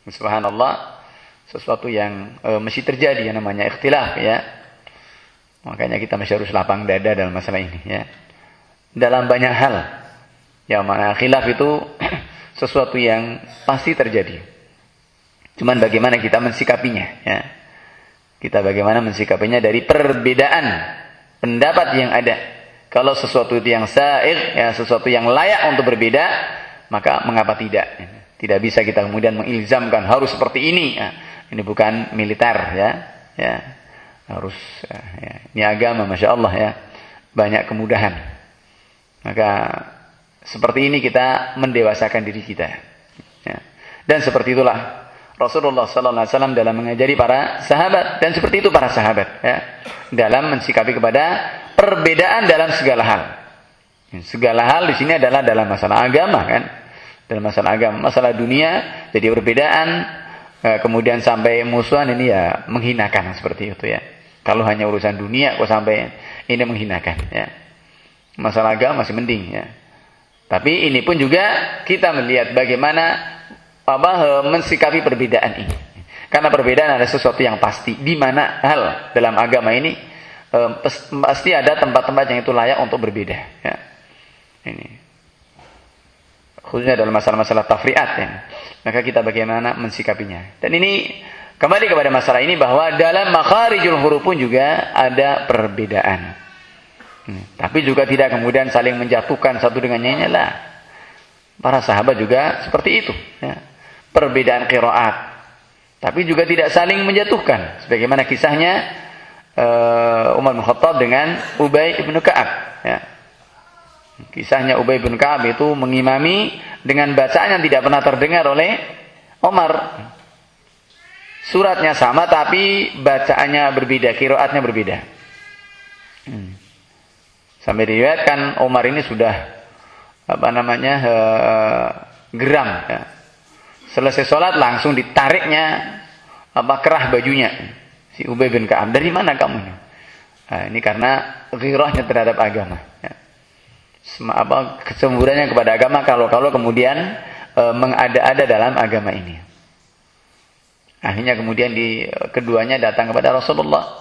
A: Subhanallah, sesuatu yang e, mesti terjadi yang namanya ikhtilaf ya. Makanya kita masih harus lapang dada dalam masalah ini ya. Dalam banyak hal. Yang mana khilaf itu sesuatu yang pasti terjadi. Cuman bagaimana kita mensikapinya, ya. Kita bagaimana mensikapinya dari perbedaan pendapat yang ada. Kalau sesuatu itu yang sa'ir, ya, sesuatu yang layak untuk berbeda, maka mengapa tidak? Tidak bisa kita kemudian mengilzamkan harus seperti ini. Ya. Ini bukan militer, ya. Ya. Harus ya. ini agama, masya Allah ya. Banyak kemudahan. Maka seperti ini kita mendewasakan diri kita. Ya. Dan seperti itulah Rasulullah Sallallahu Alaihi Wasallam dalam mengajari para sahabat dan seperti itu para sahabat ya. dalam mensikapi kepada perbedaan dalam segala hal. Ya, segala hal di sini adalah dalam masalah agama kan, dalam masalah agama, masalah dunia jadi perbedaan eh, kemudian sampai musuhan ini ya menghinakan seperti itu ya. Kalau hanya urusan dunia kok sampai ini menghinakan ya. Masalah agama masih mending ya. Tapi ini pun juga kita melihat bagaimana apa mensikapi perbedaan ini. Karena perbedaan ada sesuatu yang pasti. Di mana hal dalam agama ini pasti ada tempat-tempat yang itu layak untuk berbeda. Ya. Ini khususnya dalam masalah-masalah tafriat ya. Maka kita bagaimana mensikapinya. Dan ini kembali kepada masalah ini bahwa dalam makharijul huruf pun juga ada perbedaan. Tapi juga tidak kemudian saling menjatuhkan satu dengan yang lainnya lah. Para sahabat juga seperti itu. Ya. Perbedaan kiraat. Tapi juga tidak saling menjatuhkan. Sebagaimana kisahnya uh, Umar bin Khattab dengan Ubay bin Ka'ab. Ya. Kisahnya Ubay bin Ka'ab itu mengimami dengan bacaan yang tidak pernah terdengar oleh Umar. Suratnya sama tapi bacaannya berbeda, kiraatnya berbeda. Hmm. Sampai diriwayatkan Umar ini sudah apa namanya uh, geram ya. Selesai sholat langsung ditariknya apa kerah bajunya si Ubay bin Ka'ab. Dari mana kamu ini? Nah, ini karena ghirahnya terhadap agama. Ya. apa kecemburuannya kepada agama kalau-kalau kemudian e, mengada-ada dalam agama ini. Akhirnya kemudian di keduanya datang kepada Rasulullah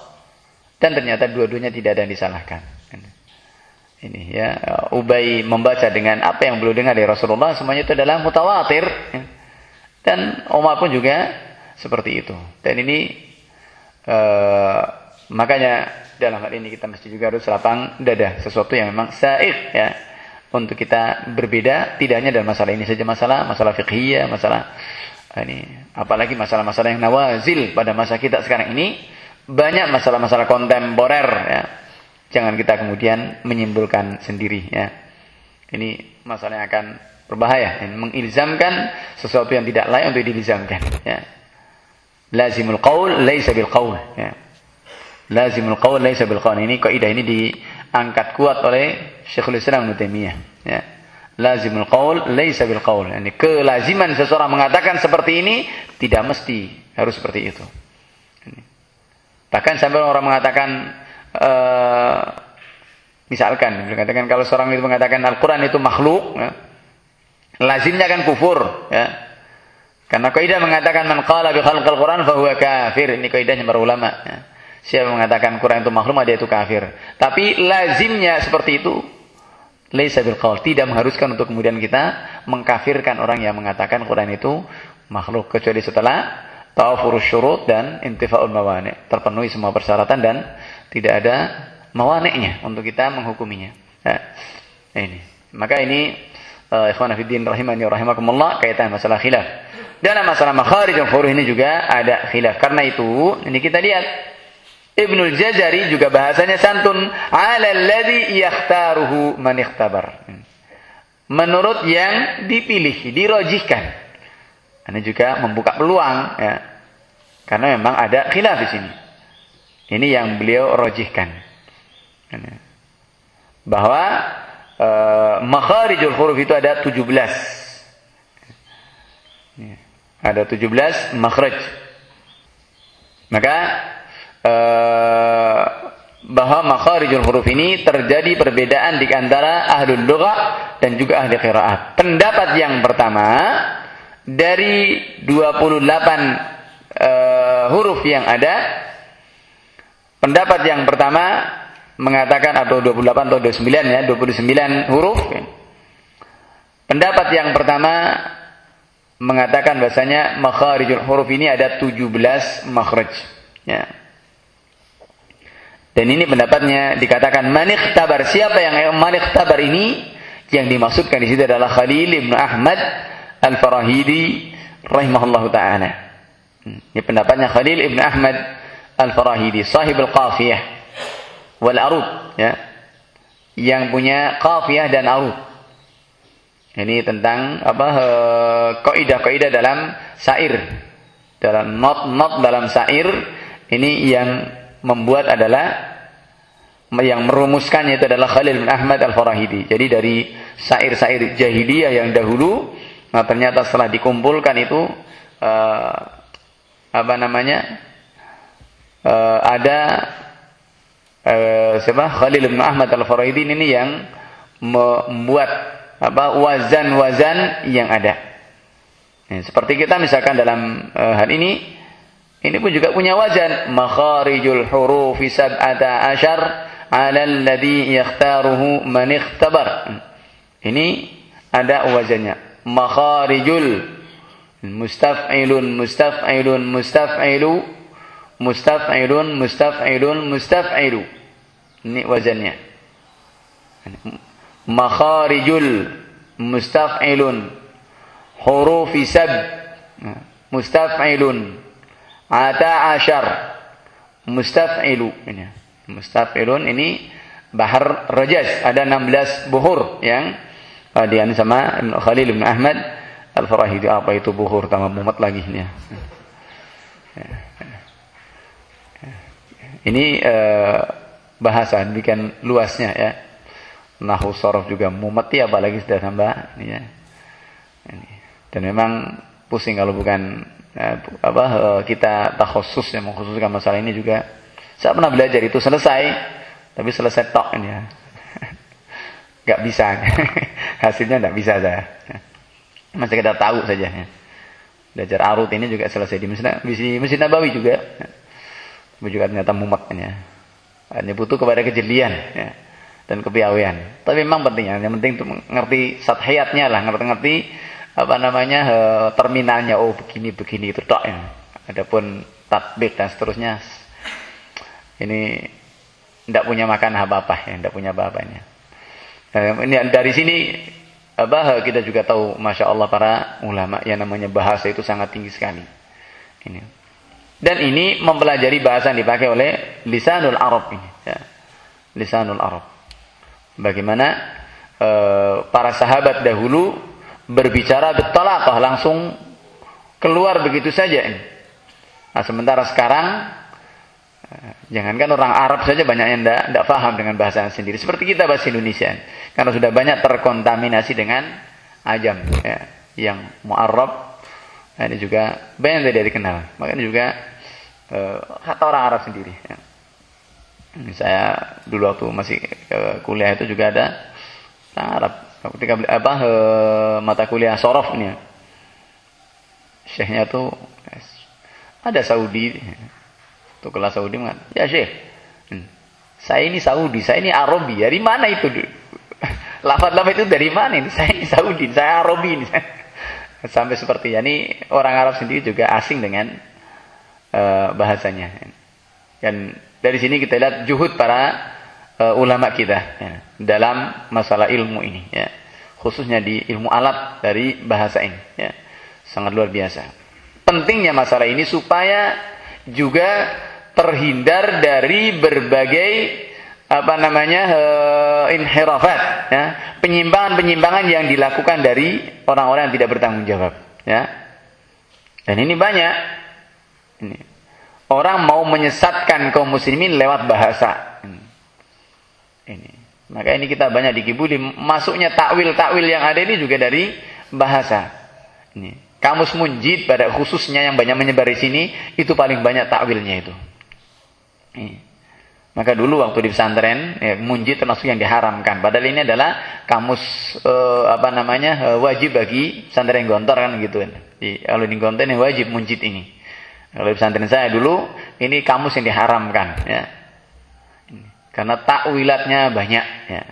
A: dan ternyata dua-duanya tidak ada yang disalahkan ini ya. Ubay membaca dengan apa yang beliau dengar dari Rasulullah semuanya itu adalah mutawatir ya. dan Umar pun juga seperti itu. Dan ini uh, makanya dalam hal ini kita mesti juga harus lapang dada sesuatu yang memang saif ya untuk kita berbeda tidak hanya dalam masalah ini saja masalah masalah fikih masalah ini apalagi masalah-masalah yang nawazil pada masa kita sekarang ini. Banyak masalah-masalah kontemporer ya jangan kita kemudian menyimpulkan sendiri ya. Ini masalah yang akan berbahaya, ini mengilzamkan sesuatu yang tidak layak untuk dilizamkan ya. Lazimul qaul laisa bil qaul ya. Lazimul qaul laisa bil qaul. Ini kaidah ini diangkat kuat oleh Syekhul Islam Ibnu Taimiyah. Ya. Lazimul qaul laisa bil qaul. Yani kelaziman seseorang mengatakan seperti ini tidak mesti harus seperti itu. Bahkan sampai orang mengatakan uh, misalkan mengatakan kalau seorang itu mengatakan Al-Qur'an itu makhluk, ya, lazimnya kan kufur, ya. Karena kaidah mengatakan man qala bi khalqil Qur'an fa huwa kafir. Ini kaidahnya para ulama, ya. Siapa mengatakan Quran itu makhluk dia itu kafir. Tapi lazimnya seperti itu laisa bil qaul, tidak mengharuskan untuk kemudian kita mengkafirkan orang yang mengatakan Quran itu makhluk kecuali setelah tawafurus syurut dan intifaul mawani. Terpenuhi semua persyaratan dan tidak ada mawaneknya untuk kita menghukuminya. Nah, ini. Maka ini uh, ikhwan fillah rahimani rahimakumullah kaitan masalah khilaf. Dalam masalah makharijul huruf ini juga ada khilaf. Karena itu, ini kita lihat Ibnu Jazari juga bahasanya santun ala alladhi yakhtaruhu man ikhtabar. Menurut yang dipilih, dirojihkan. Ini juga membuka peluang ya. Karena memang ada khilaf di sini. Ini yang beliau rojihkan. Bahwa uh, makharijul huruf itu ada 17. Ada 17 makhraj. Maka uh, bahwa makharijul huruf ini terjadi perbedaan di antara ahlul lughah dan juga ahli qiraat. Pendapat yang pertama dari 28 uh, huruf yang ada pendapat yang pertama mengatakan atau 28 atau 29 ya, 29 huruf. Pendapat yang pertama mengatakan bahasanya makharijul huruf ini ada 17 makhraj. Ya. Dan ini pendapatnya dikatakan manik tabar. Siapa yang manik tabar ini? Yang dimaksudkan di situ adalah Khalil ibn Ahmad al-Farahidi rahimahullah ta'ala. Hmm. Ini pendapatnya Khalil ibn Ahmad al-Farahidi. Sahib al-qafiyah. Wal arud. Ya. Yang punya qafiyah dan arud. Ini tentang apa kaidah-kaidah dalam syair. Dalam not-not dalam syair ini yang membuat adalah yang merumuskannya itu adalah Khalil bin Ahmad Al-Farahidi. Jadi dari syair-syair jahiliyah yang dahulu nah ternyata setelah dikumpulkan itu uh, apa namanya? Uh, ada uh, siapa? Khalil bin Ahmad Al-Farahidi ini yang membuat apa wazan-wazan yang ada. Ya, seperti kita misalkan dalam uh, hal ini ini pun juga punya wazan makharijul hurufi sab'ata asyar 'ala alladhi yakhtaruhu man ikhtabar. Ini ada wazannya. Makharijul mustaf'ilun mustaf'ilun mustaf'ilu mustaf'ilun mustaf'ilun mustaf'ilu. Ini wazannya. Makharijul mustaf'ilun hurufi sab mustaf'ilun ata ashar mustaf'ilu ini. Mustaf'ilun ini bahar rajas. Ada 16 buhur yang uh, dian sama Khalil bin Ahmad. Al-Farahidi apa itu buhur? Tambah mumet lagi ini ini uh, bahasa demikian luasnya ya nahu sorof juga mumeti apalagi sudah tambah ya. Ini. Dan memang pusing kalau bukan ya, apa eh, kita tak khusus yang mengkhususkan masalah ini juga. Saya pernah belajar itu selesai, tapi selesai tok ini ya. <laughs> Gak bisa. <laughs> Hasilnya gak bisa saya. Masih kita tahu saja ya. Belajar arut ini juga selesai di Masjid, di Masjid Nabawi juga. Juga ternyata mumet ya. Hanya butuh kepada kejelian ya dan kepiawaian. Tapi memang pentingnya, yang penting itu mengerti sathiyatnya lah, ngerti-ngerti apa namanya terminalnya. Oh begini begini itu tok ya. Adapun tatbik dan seterusnya ini tidak punya makan apa-apa ya, tidak punya apa-apanya. Nah, ini dari sini apa kita juga tahu, masya Allah para ulama yang namanya bahasa itu sangat tinggi sekali. Ini. Dan ini mempelajari bahasa yang dipakai oleh lisanul Arab ini. Ya. Lisanul Arab. Bagaimana e, para sahabat dahulu berbicara betolakah langsung keluar begitu saja. Nah, sementara sekarang Jangankan orang Arab saja banyak yang tidak paham dengan bahasa sendiri. Seperti kita bahasa Indonesia. Karena sudah banyak terkontaminasi dengan ajam. Ya. Yang mu'arab. Nah, ini juga banyak tidak dikenal. Makanya juga uh, kata orang Arab sendiri. Ya. Saya dulu waktu masih uh, kuliah itu juga ada orang Arab. Ketika apa uh, mata kuliah sorof ini. Ya. Syekhnya tuh ada Saudi. Tuh kelas Saudi mengatakan, ya Syekh, hmm, saya ini Saudi, saya ini Arabi. Dari mana itu? <laughs> Lafaz-lafaz itu dari mana ini? Saya ini Saudi, saya Arabi. Ini. <laughs> Sampai seperti ya. Ini orang Arab sendiri juga asing dengan uh, bahasanya. Dan dari sini kita lihat juhud para uh, ulama kita ya, dalam masalah ilmu ini. Ya. Khususnya di ilmu alat dari bahasa ini. Ya. Sangat luar biasa. Pentingnya masalah ini supaya juga terhindar dari berbagai apa namanya uh, inhirafat ya penyimpangan-penyimpangan yang dilakukan dari orang-orang yang tidak bertanggung jawab ya dan ini banyak ini. Orang mau menyesatkan kaum muslimin lewat bahasa. Ini. Maka ini kita banyak dikibuli. Masuknya takwil-takwil yang ada ini juga dari bahasa. Ini. Kamus munjid pada khususnya yang banyak menyebar di sini itu paling banyak takwilnya itu. Maka dulu waktu di pesantren, ya, munjid termasuk yang diharamkan. Padahal ini adalah kamus eh, apa namanya eh, wajib bagi pesantren gontor kan gitu. Kalau di gontor ini wajib munjid ini. Kalau pesantren saya dulu ini kamus yang diharamkan ya. Karena takwilatnya banyak ya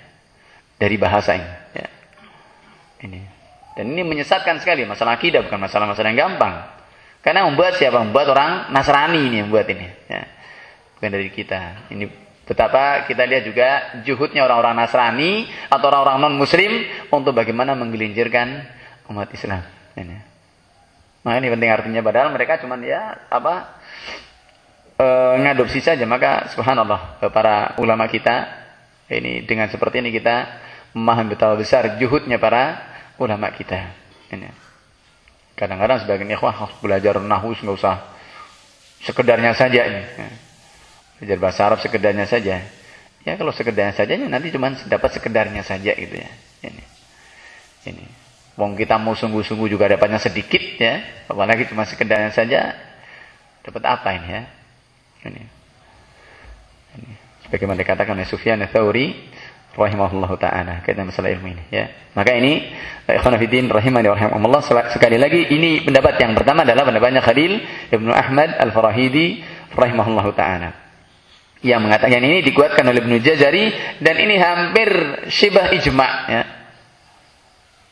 A: dari bahasa ini. Ya. Ini. Dan ini menyesatkan sekali masalah akidah bukan masalah-masalah yang gampang. Karena membuat siapa? Membuat orang Nasrani ini yang buat ini. Ya bukan dari kita. Ini betapa kita lihat juga juhudnya orang-orang Nasrani atau orang-orang non-Muslim untuk bagaimana menggelincirkan umat Islam. Ini. Nah ini penting artinya padahal mereka cuma ya apa e, ngadopsi saja maka subhanallah para ulama kita ini dengan seperti ini kita memahami betapa besar juhudnya para ulama kita. Ini. Kadang-kadang sebagian ikhwah belajar nahus nggak usah sekedarnya saja ini. Belajar bahasa Arab sekedarnya saja. Ya kalau sekedarnya saja nanti cuma dapat sekedarnya saja gitu ya. Ini. Ini. Wong kita mau sungguh-sungguh juga dapatnya sedikit ya. Apalagi cuma sekedarnya saja. Dapat apa ini ya? Ini. ini. Sebagaimana dikatakan oleh Sufyan Tsauri rahimahullah taala kaitan masalah ilmu ini ya. Maka ini ikhwan fillah rahimani rahimakumullah sekali lagi ini pendapat yang pertama adalah pendapatnya Khalil Ibnu Ahmad Al-Farahidi rahimahullah taala yang mengatakan ini dikuatkan oleh Ibnu Jazari dan ini hampir syibah ijma ya.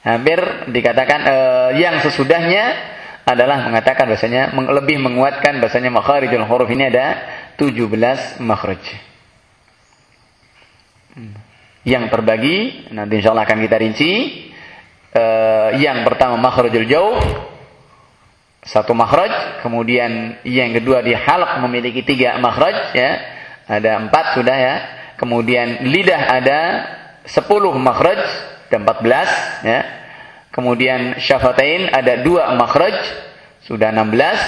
A: Hampir dikatakan uh, yang sesudahnya adalah mengatakan bahasanya lebih menguatkan bahasanya makharijul huruf ini ada 17 makhraj. Yang terbagi nanti insyaallah akan kita rinci. Uh, yang pertama makhrajul jauh satu makhraj, kemudian yang kedua di halq memiliki tiga makhraj ya ada empat sudah ya. Kemudian lidah ada sepuluh makhraj empat belas ya. Kemudian syafatain ada dua makhraj sudah enam belas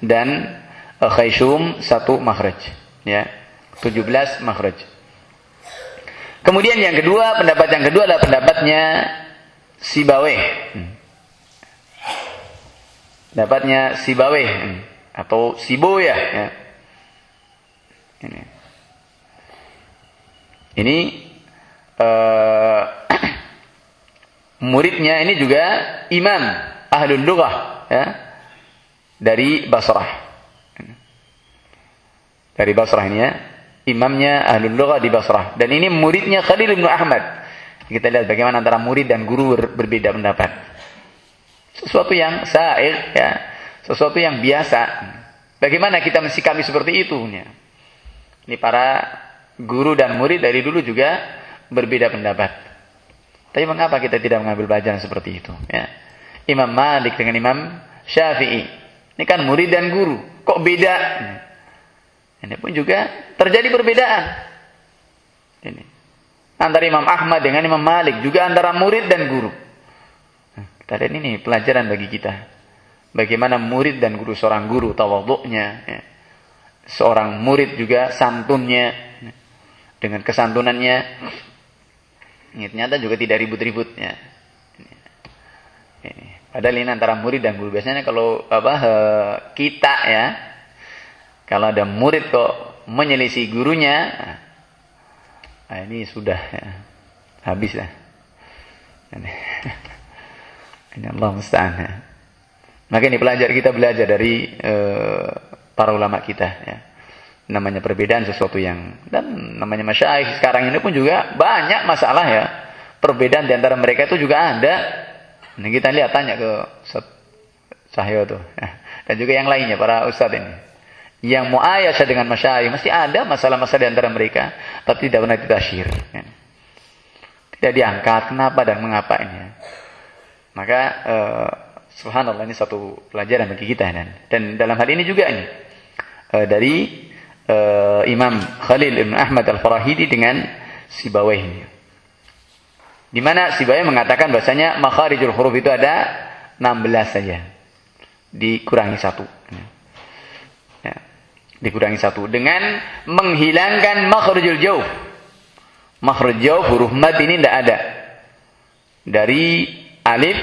A: dan uh, khayshum satu makhraj ya. tujuh belas makhraj. Kemudian yang kedua, pendapat yang kedua adalah pendapatnya Sibawe. Pendapatnya Sibawe atau Siboya ya. Ini. Ini uh, muridnya ini juga imam ahlul lughah ya dari Basrah. Dari Basrah ini ya. Imamnya ahlul lughah di Basrah dan ini muridnya Khalil bin Ahmad. Kita lihat bagaimana antara murid dan guru ber berbeda pendapat. Sesuatu yang sa'ir ya, sesuatu yang biasa. Bagaimana kita mensikapi seperti itu? Ini para guru dan murid dari dulu juga berbeda pendapat. Tapi mengapa kita tidak mengambil pelajaran seperti itu? Ya. Imam Malik dengan Imam Syafi'i. Ini kan murid dan guru. Kok beda? Ini pun juga terjadi perbedaan. Ini. Antara Imam Ahmad dengan Imam Malik. Juga antara murid dan guru. Kita lihat ini pelajaran bagi kita. Bagaimana murid dan guru seorang guru tawaduknya. Ya. seorang murid juga santunnya dengan kesantunannya ini ternyata juga tidak ribut-ribut ya. Ini. Padahal ini antara murid dan guru biasanya kalau apa eh, kita ya kalau ada murid kok menyelisih gurunya nah ini sudah ya, habis lah. Ini, <laughs> ini Allah musta'an. Ya. Maka ini pelajar kita belajar dari uh, para ulama kita ya. Namanya perbedaan sesuatu yang dan namanya masyaikh sekarang ini pun juga banyak masalah ya. Perbedaan di antara mereka itu juga ada. Ini kita lihat tanya ke Cahyo tuh <laughs> dan juga yang lainnya para ustadz ini. Yang muayasah dengan masyaikh mesti ada masalah-masalah di antara mereka, tapi tidak pernah ditasyir. Ya. Tidak diangkat kenapa dan mengapa ini. Maka uh, Subhanallah ini satu pelajaran bagi kita dan dan dalam hal ini juga ini uh, dari uh, Imam Khalil Ibn Ahmad Al-Farahidi dengan Sibawai ini. Di mana Sibawai mengatakan bahasanya makharijul huruf itu ada 16 saja. Dikurangi satu. Ya. Dikurangi satu dengan menghilangkan makharijul jauh. Makhraj jauh huruf mad ini tidak ada. Dari alif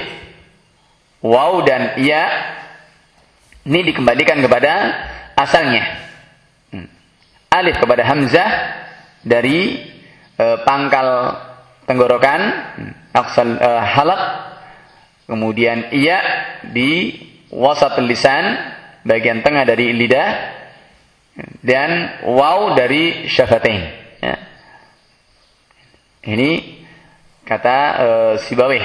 A: waw dan ya ini dikembalikan kepada asalnya. Alif kepada hamzah dari e, pangkal tenggorokan, aksal e, halak, kemudian iya di wasat lisan, bagian tengah dari lidah, dan waw dari syafatain. Ya. Ini kata e, Sibawih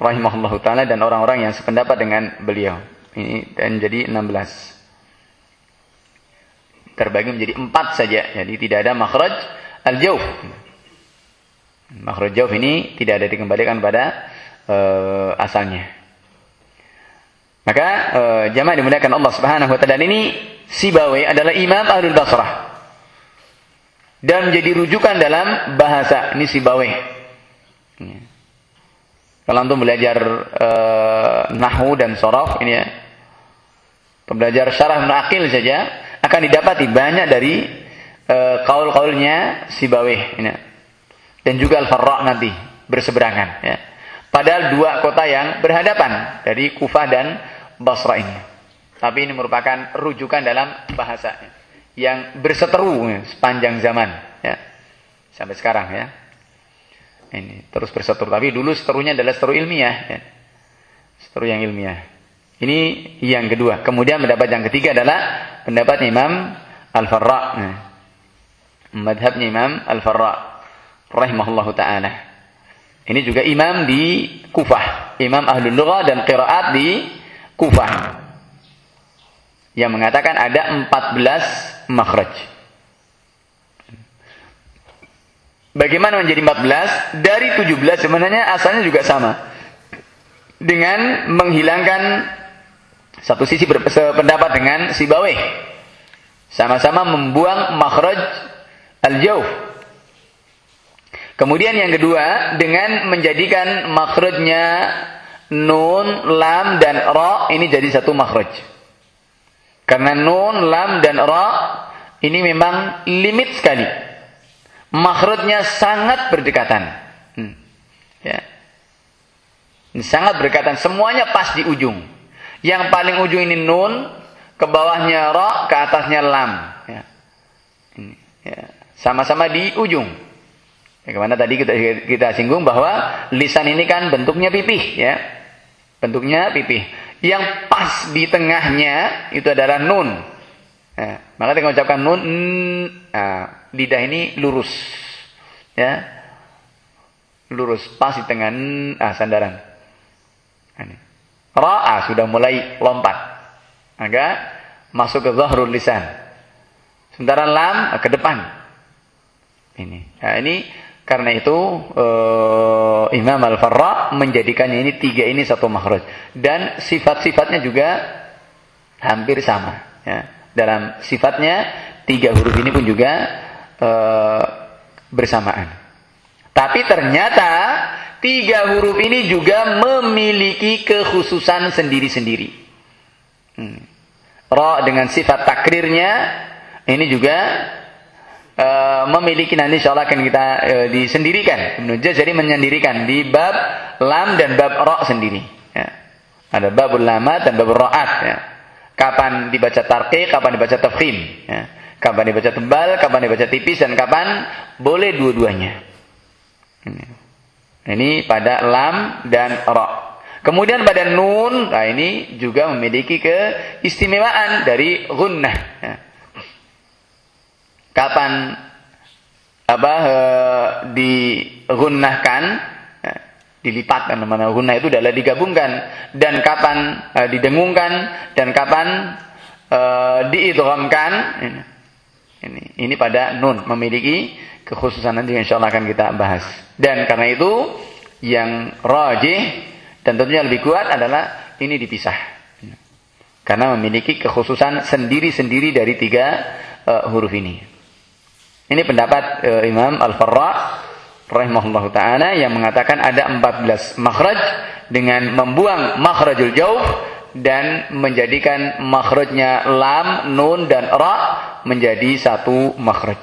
A: rahimahullah taala dan orang-orang yang sependapat dengan beliau. Ini dan jadi 16. Terbagi menjadi empat saja. Jadi tidak ada makhraj al-jawf. Makhraj jawf ini tidak ada dikembalikan pada uh, asalnya. Maka uh, jamaah dimuliakan Allah Subhanahu wa taala ini Sibawi adalah imam Ahlul Basrah. Dan menjadi rujukan dalam bahasa ini Sibawi. Ya. Kalau antum belajar uh, nahu dan sorof ini ya, belajar syarah menakil saja akan didapati banyak dari uh, kaul-kaulnya Sibawih ini. Dan juga Al-Farra nanti berseberangan ya. Padahal dua kota yang berhadapan dari Kufah dan Basra ini. Tapi ini merupakan rujukan dalam bahasa yang berseteru ya, sepanjang zaman ya. Sampai sekarang ya ini terus berseteru. Tapi dulu seterunya adalah seteru ilmiah. Ya. Seteru yang ilmiah. Ini yang kedua. Kemudian pendapat yang ketiga adalah pendapat Imam Al-Farra. Madhabnya Imam Al-Farra. Rahimahullahu ta'ala. Ini juga imam di Kufah. Imam Ahlul Lughah dan Qiraat di Kufah. Yang mengatakan ada 14 makhraj. Bagaimana menjadi 14? Dari 17 sebenarnya asalnya juga sama. Dengan menghilangkan satu sisi berpendapat dengan si Baweh. Sama-sama membuang makhraj al-jauh. Kemudian yang kedua, dengan menjadikan makhrajnya nun, lam, dan ra ini jadi satu makhraj. Karena nun, lam, dan ra ini memang limit sekali makhrajnya sangat berdekatan. Hmm. Ya. Ini sangat berdekatan, semuanya pas di ujung. Yang paling ujung ini nun, ke bawahnya ra, ke atasnya lam. Ya. Ya. Sama-sama di ujung. Ya, ke mana tadi kita kita singgung bahwa lisan ini kan bentuknya pipih, ya. Bentuknya pipih. Yang pas di tengahnya itu adalah nun. Ya. Maka kita mengucapkan nun, nah, lidah ini lurus. Ya. Lurus pas di tengah ah, sandaran. Ini. Ra'a sudah mulai lompat. Agak masuk ke zahrul lisan. Sementara lam ke depan. Ini. Nah, ini karena itu uh, Imam Al-Farra menjadikannya ini tiga ini satu makhraj dan sifat-sifatnya juga hampir sama ya. Dalam sifatnya tiga huruf ini pun juga e, bersamaan. Tapi ternyata tiga huruf ini juga memiliki kekhususan sendiri-sendiri. Hmm. ra dengan sifat takrirnya ini juga uh, memiliki nanti insyaallah akan kita uh, disendirikan. Ibnu Jazari menyendirikan di bab lam dan bab ra sendiri. Ya. Ada babul lama dan babul ra'at. Ya. Kapan dibaca tarqiq, kapan dibaca tafkhim. Ya. Kapan dibaca tebal, kapan dibaca tipis, dan kapan boleh dua-duanya. Ini. Ini pada lam dan ra. Kemudian pada nun, nah ini juga memiliki keistimewaan dari gunnah. Ya. Kapan apa e, digunakan ya, dilipat kan mana guna itu adalah digabungkan. Dan kapan e, didengungkan? Dan kapan e, diidghamkan? Ini, ini ini pada nun memiliki kekhususan nanti insyaallah akan kita bahas dan karena itu yang rajih dan tentunya lebih kuat adalah ini dipisah karena memiliki kekhususan sendiri-sendiri dari tiga uh, huruf ini. Ini pendapat uh, Imam Al-Farra rahimahullah taala yang mengatakan ada 14 makhraj dengan membuang makhrajul jauh dan menjadikan makhrajnya lam, nun dan ra menjadi satu makhraj.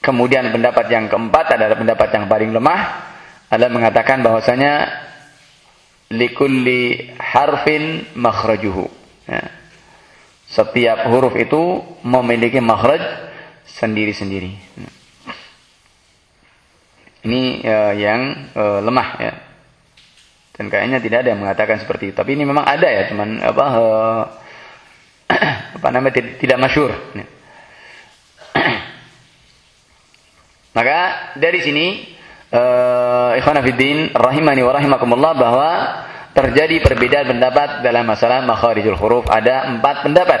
A: Kemudian pendapat yang keempat adalah pendapat yang paling lemah adalah mengatakan bahwasanya likulli harfin makhrajuhu. Ya. Setiap huruf itu memiliki makhraj sendiri-sendiri. Ini uh, yang uh, lemah ya. Dan kayaknya tidak ada yang mengatakan seperti itu. Tapi ini memang ada ya, cuman apa uh, <clears throat> apa namanya tidak, tidak masyur. Ya. Maka dari sini uh, ikhwan rahimani wa rahimakumullah bahwa terjadi perbedaan pendapat dalam masalah makharijul huruf. Ada empat pendapat.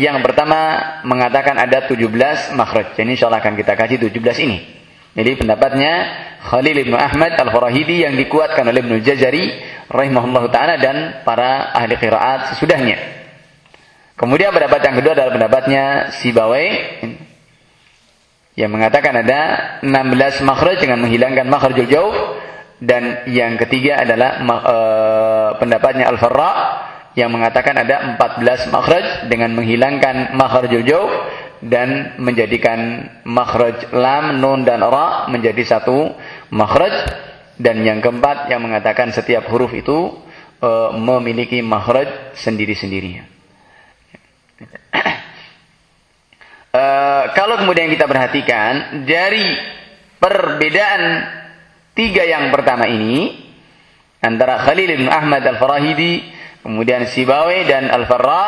A: Yang pertama mengatakan ada 17 makhraj. Jadi insyaallah akan kita kaji 17 ini. Jadi pendapatnya Khalil bin Ahmad Al-Farahidi yang dikuatkan oleh Ibnu Jazari rahimahullah taala dan para ahli qiraat sesudahnya. Kemudian pendapat yang kedua adalah pendapatnya Sibawai yang mengatakan ada 16 makhraj dengan menghilangkan makhrajul jauh dan yang ketiga adalah uh, pendapatnya Al-Farra yang mengatakan ada 14 makhraj dengan menghilangkan makhrajul jauh dan menjadikan makhraj lam, nun dan ra menjadi satu makhraj dan yang keempat yang mengatakan setiap huruf itu e, memiliki makhraj sendiri-sendiri. E, kalau kemudian kita perhatikan dari perbedaan tiga yang pertama ini antara Khalil bin Ahmad Al-Farahidi Kemudian Sibawi dan Al-Farra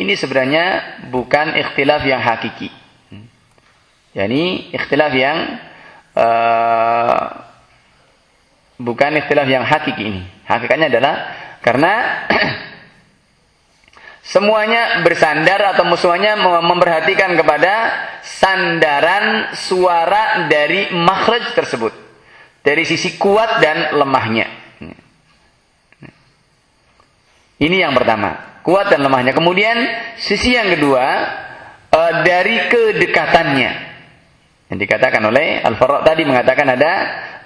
A: ini sebenarnya bukan ikhtilaf yang hakiki. Yani ikhtilaf yang uh, bukan ikhtilaf yang hakiki ini. Hakikatnya adalah karena <clears throat> semuanya bersandar atau semuanya memperhatikan kepada sandaran suara dari makhraj tersebut. Dari sisi kuat dan lemahnya. Ini yang pertama, kuat dan lemahnya. Kemudian sisi yang kedua uh, dari kedekatannya. Yang dikatakan oleh Al-Farra tadi mengatakan ada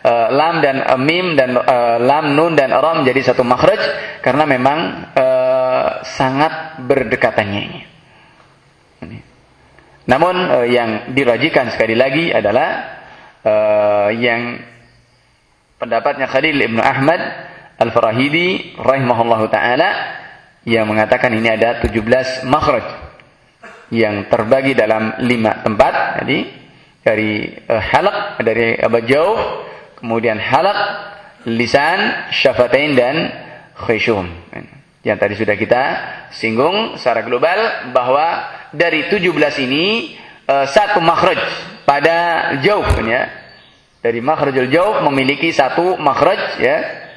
A: uh, lam dan uh, mim dan uh, lam nun dan ra menjadi satu makhraj karena memang uh, sangat berdekatannya ini. Namun uh, yang dirajikan sekali lagi adalah uh, yang pendapatnya Khalil Ibnu Ahmad Al-Farahidi rahimahullahu taala yang mengatakan ini ada 17 makhraj yang terbagi dalam lima tempat. Jadi dari uh, halaq dari apa jauh kemudian halaq lisan syafatain dan khusyum yang tadi sudah kita singgung secara global bahwa dari 17 ini uh, satu makhraj pada jauh ya dari makhrajul jauh memiliki satu makhraj ya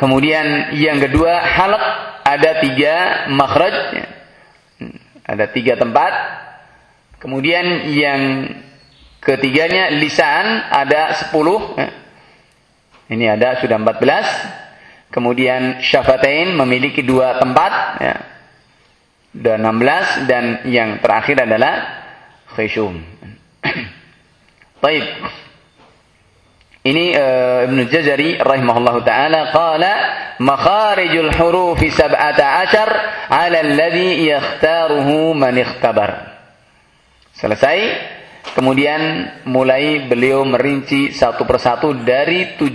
A: Kemudian yang kedua halak ada tiga makhraj, ya. ada tiga tempat. Kemudian yang ketiganya lisan ada sepuluh. Ya. Ini ada sudah empat belas. Kemudian syafatain memiliki dua tempat. Ya. Dan enam belas dan yang terakhir adalah khusyum. <clears throat> Baik. Ini uh, Ibnu Jazari rahimahullah taala qala makharijul hurufi sab'ata ashar ala alladhi yakhtaruhu man ikhtabar. Selesai. Kemudian mulai beliau merinci satu persatu dari 17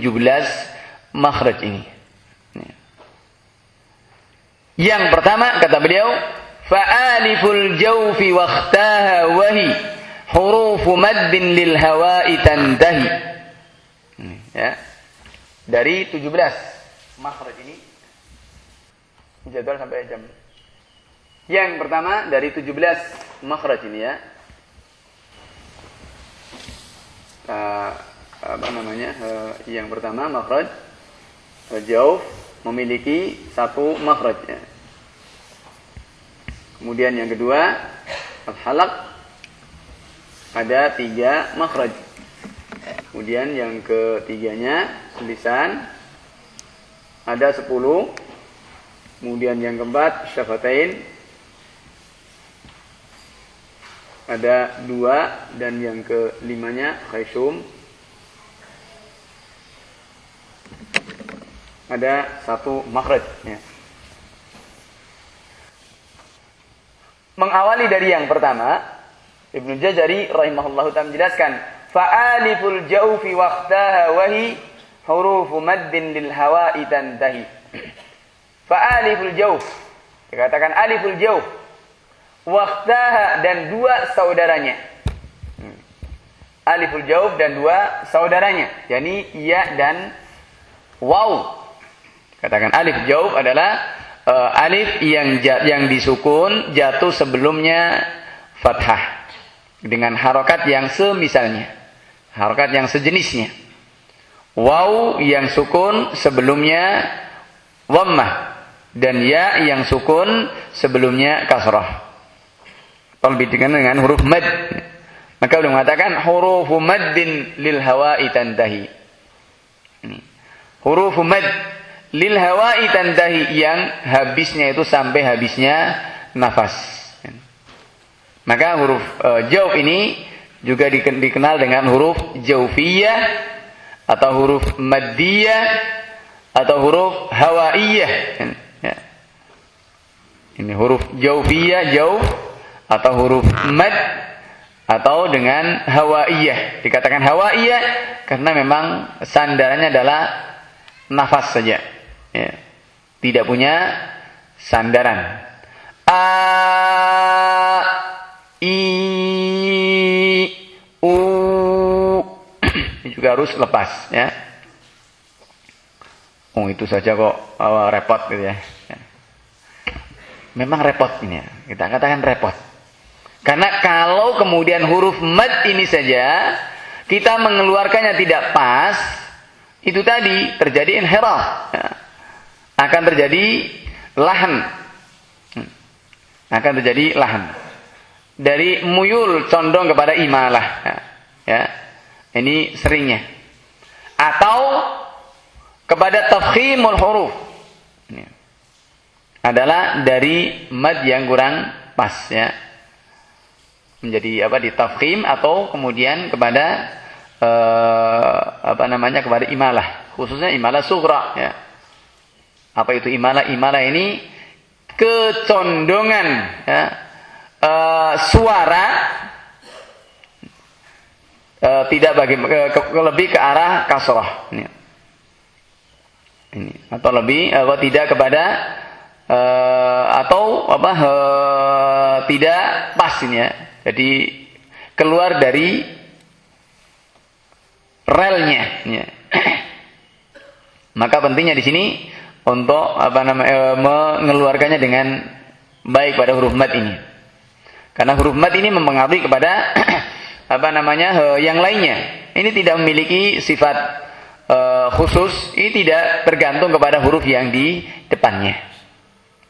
A: makhraj ini. Yang pertama kata beliau, fa'aliful jawfi waqtaha wahi hurufu maddin lil hawa'i tantahi. Ya. Dari 17 makhraj ini jadwal sampai jam. Yang pertama dari 17 makhraj ini ya. Uh, apa namanya? Uh, yang pertama makhraj uh, jauh memiliki satu makhraj. Kemudian yang kedua al-halaq ada tiga makhraj. Kemudian yang ketiganya lisan ada sepuluh. Kemudian yang keempat syafatain ada dua dan yang kelimanya khayshum ada satu makhraj ya. Mengawali dari yang pertama, Ibnu Jazari rahimahullahu taala menjelaskan, fa'aliful jaufi waqtaha wahi hurufu maddin lil hawa'i tantahi. Fa'aliful jauf. Dikatakan aliful jauf. Waqtaha dan dua saudaranya. Hmm. Aliful jauf dan dua saudaranya, yakni ya dan waw. Katakan alif jauf adalah uh, alif yang yang disukun jatuh sebelumnya fathah dengan harokat yang semisalnya, harokat yang sejenisnya. Waw yang sukun sebelumnya wammah dan ya yang sukun sebelumnya kasrah. Kalau dengan huruf mad. Maka beliau mengatakan huruf maddin lil hawa'i tantahi. Ini. Huruf mad lil hawa'i tantahi yang habisnya itu sampai habisnya nafas. Maka huruf e, jauf ini juga dikenal dengan huruf jaufiyah atau huruf maddiyah atau huruf hawaiyah. Ya. Ini huruf jaufiyah, jauf atau huruf mad atau dengan hawaiyah. Dikatakan hawaiyah karena memang sandarannya adalah nafas saja ya, tidak punya sandaran. A i u <clears throat> ini juga harus lepas ya. Oh itu saja kok oh, repot gitu ya. ya. Memang repot ini ya. Kita katakan repot. Karena kalau kemudian huruf mad ini saja kita mengeluarkannya tidak pas, itu tadi terjadi inhiraf. Ya akan terjadi lahan. Hmm. Akan terjadi lahan. Dari muyul condong kepada imalah. Ya. ya. Ini seringnya. Atau kepada tafkhimul huruf. Ini. Adalah dari mad yang kurang pas ya. Menjadi apa di tafkhim atau kemudian kepada uh, apa namanya kepada imalah, khususnya imalah sughra ya apa itu imala? Imala ini kecondongan ya, uh, suara uh, tidak bagi ke, ke, lebih ke arah kasrah. Ini. ini atau lebih uh, tidak kepada atau apa tidak pas ini ya. Jadi keluar dari relnya. Ya. <coughs> Maka pentingnya di sini untuk apa namanya e, mengeluarkannya dengan baik pada huruf mat ini. Karena huruf mat ini mempengaruhi kepada <clears throat> apa namanya e, yang lainnya. Ini tidak memiliki sifat e, khusus, ini tidak tergantung kepada huruf yang di depannya.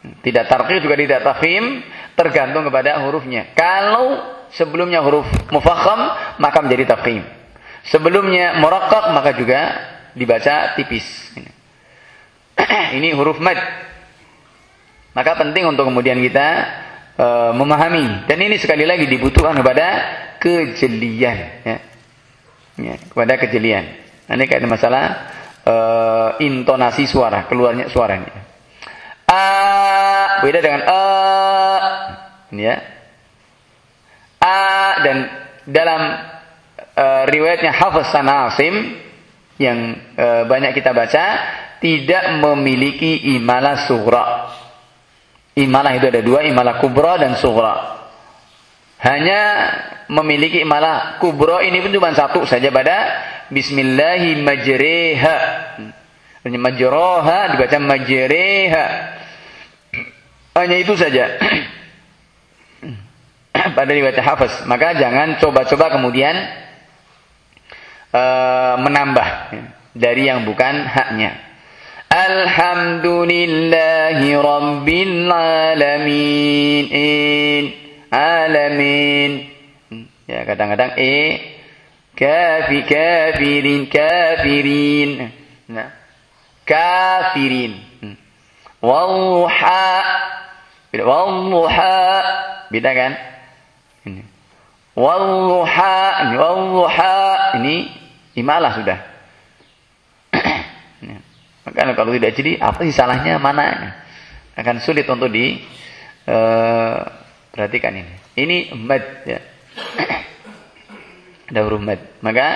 A: Tidak tarqih juga tidak tafhim, tergantung kepada hurufnya. Kalau sebelumnya huruf mufakham, maka menjadi tafhim. Sebelumnya murakkak, maka juga dibaca tipis. <clears throat> Ini. huruf mad. Maka penting untuk kemudian kita e, memahami dan ini sekali lagi dibutuhkan kepada kejelian ya. ya kepada kejelian. Ini kayak masalah uh, intonasi suara, keluarnya suaranya. A beda dengan a ini ya. A dan dalam uh, riwayatnya Hafiz Sanasim yang uh, banyak kita baca tidak memiliki imalah sughra. Imalah itu ada dua, imalah kubra dan sughra. Hanya memiliki imalah kubra ini pun cuma satu saja pada Bismillahi majreha. Hanya majroha dibaca majreha. Hanya itu saja. <clears throat> pada riwayat Hafiz. Maka jangan coba-coba kemudian uh, menambah dari yang bukan haknya. Alhamdulillahi Rabbil Alamin. Alamin. Ya, kadang-kadang E. Kafi, kafirin, kafirin. Nah. Kafirin. Walluha. Beda. Walluha. Beda kan? Ini. Walluha. Ini. Walluha. Ini imalah sudah. Maka kalau tidak jadi apa sih salahnya mana? Akan sulit untuk di uh, perhatikan ini. Ini mad ya. <clears throat> Ada huruf mad. Maka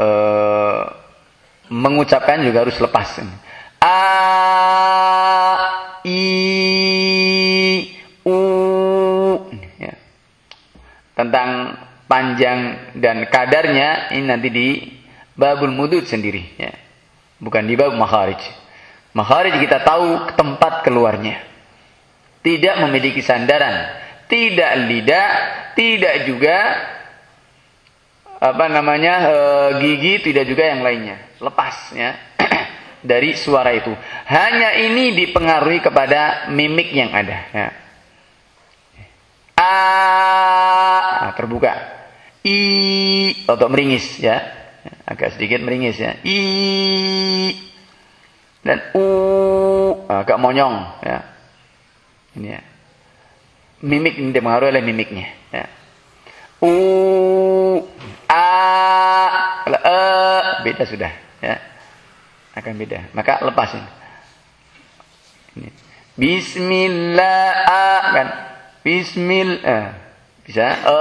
A: uh, mengucapkan juga harus lepas. A i u ya. Tentang panjang dan kadarnya ini nanti di babul mudud sendiri ya. Bukan di bab makharij. Makharij kita tahu tempat keluarnya. Tidak memiliki sandaran. Tidak lidah. Tidak juga apa namanya e, gigi. Tidak juga yang lainnya. Lepas ya. <clears throat> Dari suara itu. Hanya ini dipengaruhi kepada mimik yang ada. Ya. A nah, terbuka. I untuk meringis ya agak sedikit meringis ya. I dan u agak monyong ya. Ini ya. Mimik ini dipengaruhi oleh mimiknya ya. U a kalau e beda sudah ya. Akan beda. Maka lepasin. Ini. Bismillah kan. Bismillah. Bisa e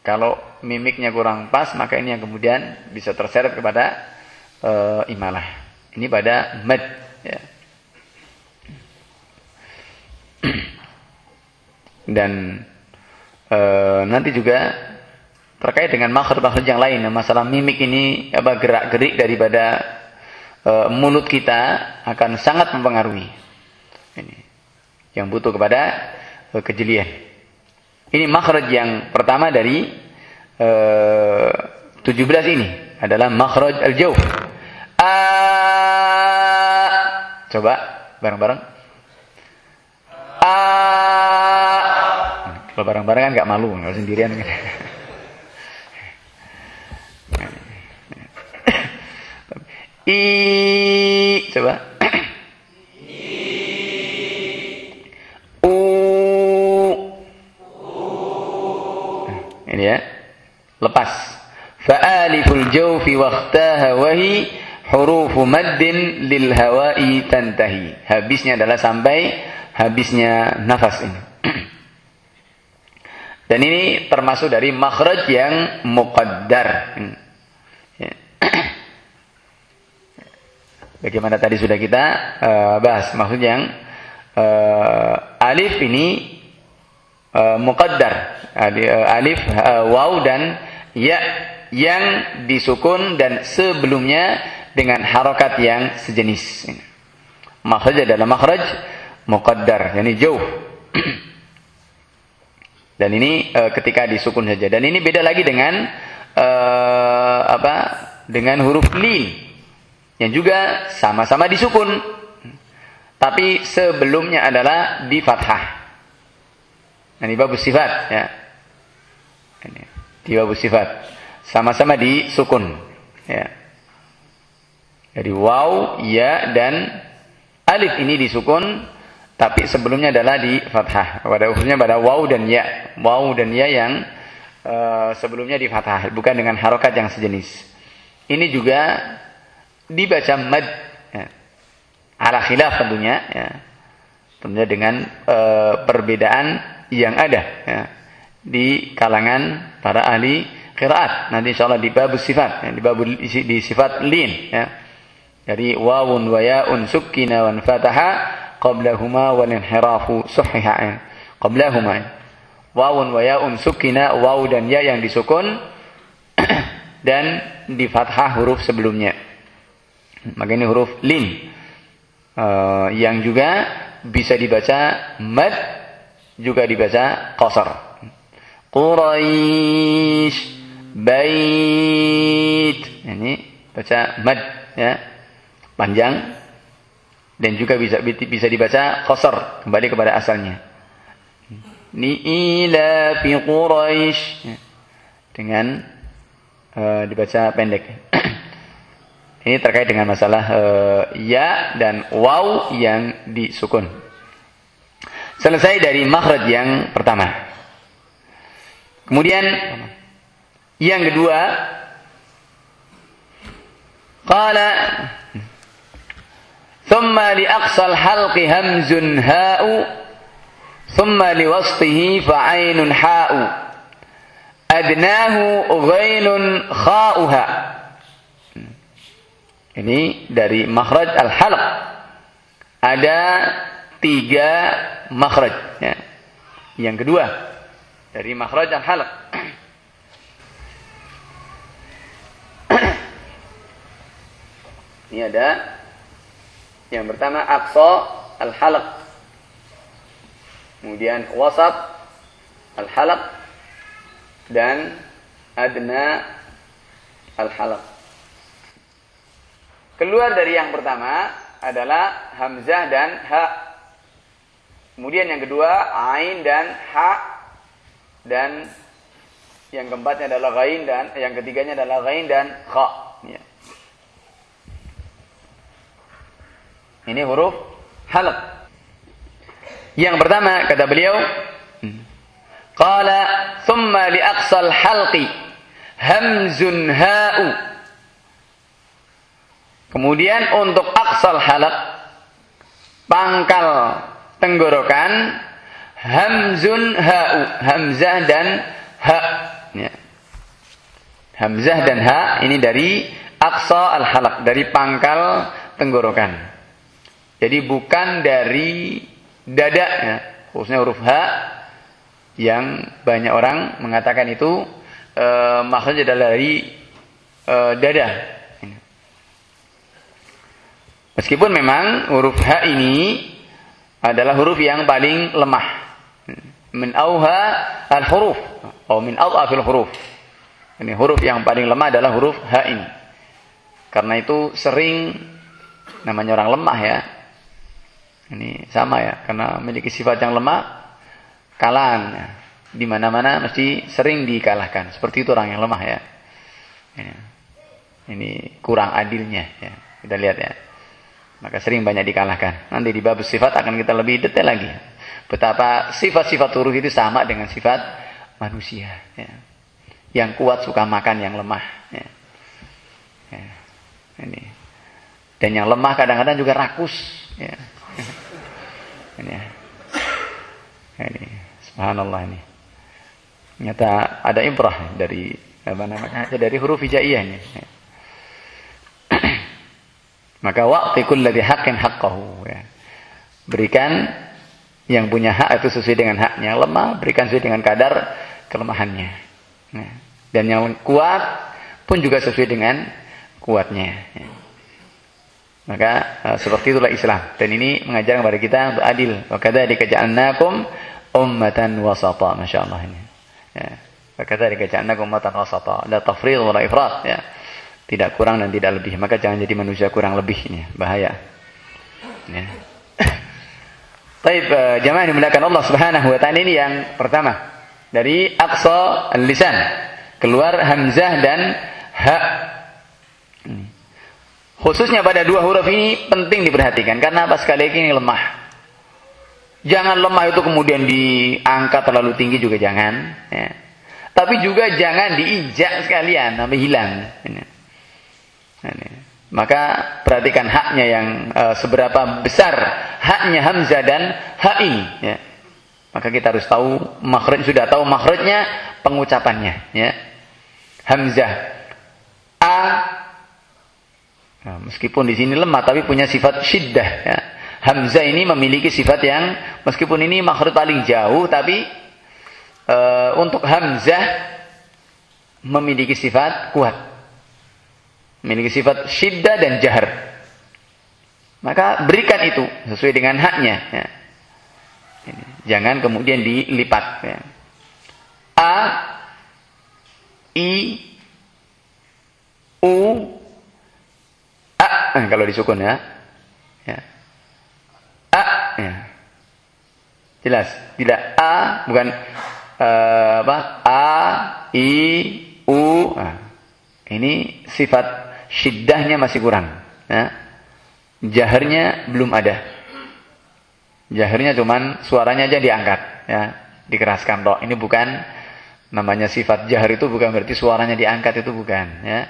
A: kalau mimiknya kurang pas, maka ini yang kemudian bisa terseret kepada uh, imalah. Ini pada mad. Ya. <clears throat> Dan uh, nanti juga terkait dengan makhluk-makhluk yang lain, masalah mimik ini apa gerak-gerik daripada uh, mulut kita akan sangat mempengaruhi. Ini yang butuh kepada kejelian. Ini makhraj yang pertama dari uh, eh, 17 ini adalah makhraj al-jawf. Coba bareng-bareng. Kalau bareng-bareng kan nggak malu, kalau sendirian. I coba. Ini ya. Lepas. Fa'aliful jawfi waqtaha wahi hurufu maddin lil hawa'i tantahi. Habisnya adalah sampai habisnya nafas ini. <clears throat> Dan ini termasuk dari makhraj yang muqaddar. Ya. <clears throat> Bagaimana tadi sudah kita uh, bahas. Maksud yang uh, alif ini uh, muqaddar alif uh, waw dan ya yang disukun dan sebelumnya dengan harokat yang sejenis. Makhraj adalah makhraj muqaddar, yakni jauh. <clears throat> dan ini uh, ketika disukun saja. Dan ini beda lagi dengan uh, apa? Dengan huruf lin yang juga sama-sama disukun. Tapi sebelumnya adalah di fathah. Ini bab sifat ya. Ini di bab sifat. Sama-sama di sukun ya. Jadi waw, ya dan alif ini disukun tapi sebelumnya adalah di fathah. Pada khususnya pada waw dan ya. Waw dan ya yang uh, sebelumnya di fathah bukan dengan harokat yang sejenis. ini juga dibaca mad ya. ala khilaf tentunya ya. tentunya dengan e, perbedaan yang ada ya. Di kalangan para ahli qiraat nanti insyaallah di bab sifat ya. di bab di, sifat lin ya. dari wawun wa yaun sukkina wan fataha qablahuma wal inhirafu suhiha ya. qablahuma ya. wawun wa yaun sukkina waw dan ya yang disukun <clears throat> dan di fathah huruf sebelumnya maka ini huruf lin uh, yang juga bisa dibaca mad juga dibaca qasar Quraisy bait. Ini baca mad ya. Panjang. Dan juga bisa bisa dibaca qasar kembali kepada asalnya. Ni ila fi quraisy dengan uh, dibaca pendek. <clears throat> Ini terkait dengan masalah uh, ya dan waw yang disukun. Selesai dari makhraj yang pertama. Kemudian yang kedua qala thumma li aqsal halqi hamzun ha'u thumma li wasfihi fa'ainun ha'u adnahu ghainun kha'uha ini dari makhraj al-halq. Ada tiga makhraj. Ya. Yang kedua, dari makhraj al-halq. Ini ada yang pertama aqsa al-halq. Kemudian wasat al-halq dan adna al-halq. Keluar dari yang pertama adalah hamzah dan ha. Kemudian yang kedua ain dan ha dan yang keempatnya adalah ghain dan yang ketiganya adalah ghain dan kha. Ya. Ini huruf halq. Yang pertama kata beliau Qala thumma li aqsal halqi hamzun ha'u Kemudian untuk aksal halak pangkal tenggorokan hamzun ha'u hamzah dan ha ya. hamzah dan ha ini dari aksa al halak dari pangkal tenggorokan jadi bukan dari dada ya. khususnya huruf ha yang banyak orang mengatakan itu e, maksudnya adalah dari e, dada Meskipun memang huruf H ini adalah huruf yang paling lemah. Min auha al-huruf. Atau min awafil huruf. Ini huruf yang paling lemah adalah huruf H ini. Karena itu sering namanya orang lemah ya. Ini sama ya, karena memiliki sifat yang lemah, kalahan. Ya. Di mana-mana mesti sering dikalahkan. Seperti itu orang yang lemah ya. Ini, ini kurang adilnya ya. Kita lihat ya. Maka sering banyak dikalahkan. Nanti di bab sifat akan kita lebih detail lagi. Betapa sifat-sifat huruf itu sama dengan sifat manusia. Ya. Yang kuat suka makan yang lemah. Ya. Ya. Ini. Dan yang lemah kadang-kadang juga rakus. Ya. Ini. Ya. Ini. Subhanallah ini. Nyata ada imprah dari apa namanya? Dari huruf hijaiyah ini. Ya. <clears throat> Maka wa'ti kulli haqqin haqqahu ya. Berikan yang punya hak itu sesuai dengan haknya. Lemah berikan sesuai dengan kadar kelemahannya. Nah, dan yang kuat pun juga sesuai dengan kuatnya. Ya. Maka uh, seperti itulah Islam. Dan ini mengajar kepada kita untuk adil. Wa kadzalika ja'alnakum ummatan wasata. Masyaallah ini. Ya. Ja'alnakum ummatan wasata. La tafrid wa la ifrat ya tidak kurang dan tidak lebih maka jangan jadi manusia kurang lebih ini bahaya ya. Taib uh, jamaah dimuliakan Allah Subhanahu wa taala ini yang pertama. Dari aqsa lisan keluar hamzah dan ha. Khususnya pada dua huruf ini penting diperhatikan. Karena apa? Sekali ini lemah. Jangan lemah itu kemudian diangkat terlalu tinggi juga jangan ya. tapi juga jangan diinjak sekalian sampai hilang. Nah, ini. Maka perhatikan haknya yang uh, seberapa besar haknya hamzah dan ha ini. Ya. Maka kita harus tahu makhraj sudah tahu makhrajnya pengucapannya. Ya. Hamzah a nah, meskipun di sini lemah tapi punya sifat syiddah. Ya. Hamzah ini memiliki sifat yang meskipun ini makhraj paling jauh tapi uh, untuk hamzah memiliki sifat kuat. Memiliki sifat syiddah dan jahar. Maka berikan itu sesuai dengan haknya. Ya. Jangan kemudian dilipat. Ya. A, I, U, A. Nah, kalau disukun ya. ya. A. Ya. Jelas. Tidak A, bukan uh, apa? A, I, U. Nah, ini sifat syiddahnya masih kurang. Ya. Jaharnya belum ada. Jaharnya cuman suaranya aja diangkat, ya, dikeraskan toh. Ini bukan namanya sifat jahar itu bukan berarti suaranya diangkat itu bukan, ya.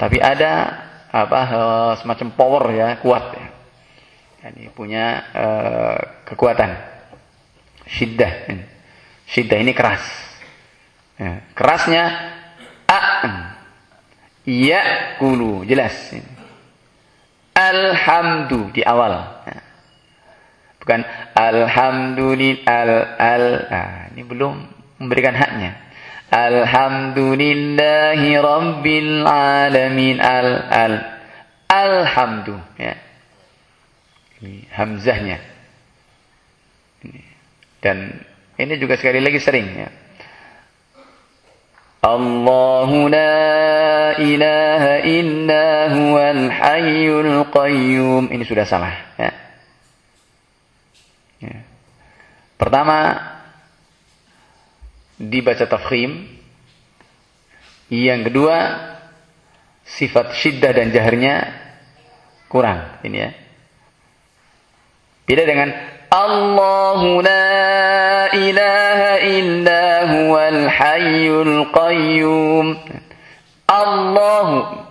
A: Tapi ada apa uh, semacam power ya, kuat ya. Ini punya uh, kekuatan. Syiddah. Syiddah ini keras. Ya. Kerasnya a ya kulu jelas. Alhamdu di awal. Bukan alhamdulillah al al. Ini belum memberikan haknya. Alhamdulillahi rabbil alamin al al. Alhamdu ya. Ini hamzahnya. Dan ini juga sekali lagi sering ya. Allahu la ilaha illa huwal hayyul qayyum. Ini sudah salah ya. Ya. Pertama dibaca tafkhim. Yang kedua sifat syiddah dan jaharnya kurang ini ya. Beda dengan Allahu la ilaha illa huwal hayyul qayyum. Allahu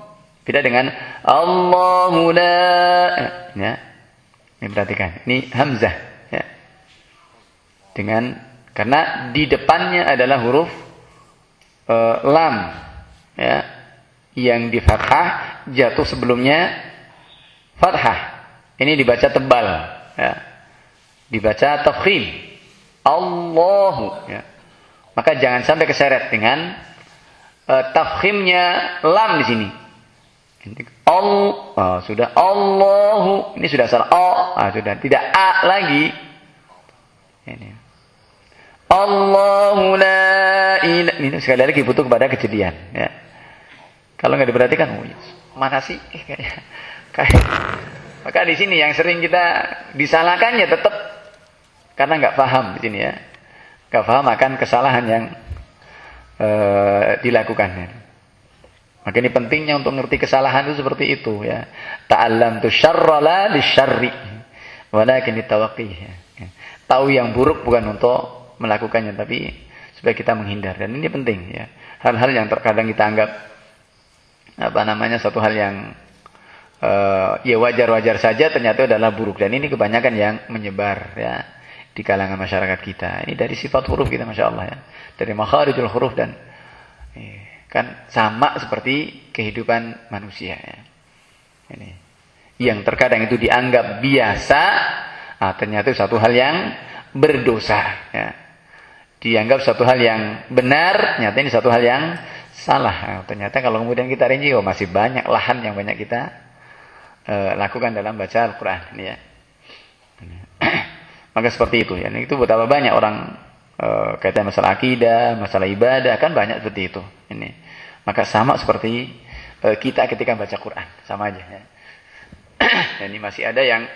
A: beda dengan Allahu la ya. Ini perhatikan, ini hamzah dengan karena di depannya adalah huruf e, lam ya yang di fathah jatuh sebelumnya fathah ini dibaca tebal ya dibaca tafkhim. Allahu. Ya. Maka jangan sampai keseret dengan e, tafkhimnya lam di sini. Al oh, sudah. Allahu. Ini sudah salah oh ah, sudah. Tidak a lagi. Ini. Allahu la ilaha ini sekali lagi butuh kepada kejadian ya. Kalau nggak diperhatikan, oh, mana sih? Eh, kayak, kayak maka di sini yang sering kita disalahkannya tetap karena nggak paham di sini ya, nggak paham akan kesalahan yang uh, dilakukan. Ya. Maka ini pentingnya untuk ngerti kesalahan itu seperti itu ya. Ta'allam tu syarrala li syarri. Walakin ditawaqih. Ya. Tahu yang buruk bukan untuk melakukannya tapi supaya kita menghindar dan ini penting ya hal-hal yang terkadang kita anggap apa namanya satu hal yang uh, ya wajar-wajar saja ternyata adalah buruk dan ini kebanyakan yang menyebar ya di kalangan masyarakat kita ini dari sifat huruf kita masya Allah ya dari makharijul huruf dan eh, kan sama seperti kehidupan manusia ya ini yang terkadang itu dianggap biasa ah, ternyata satu hal yang berdosa ya dianggap satu hal yang benar, ternyata ini satu hal yang salah. Nah, ternyata kalau kemudian kita rinci, oh masih banyak lahan yang banyak kita uh, lakukan dalam baca Al-Quran. Ya. Maka seperti itu. Ya. Itu betapa banyak orang uh, kaitan masalah akidah, masalah ibadah, kan banyak seperti itu. Ini. Maka sama seperti uh, kita ketika baca Quran, sama aja. Ya. <clears throat> ini masih ada yang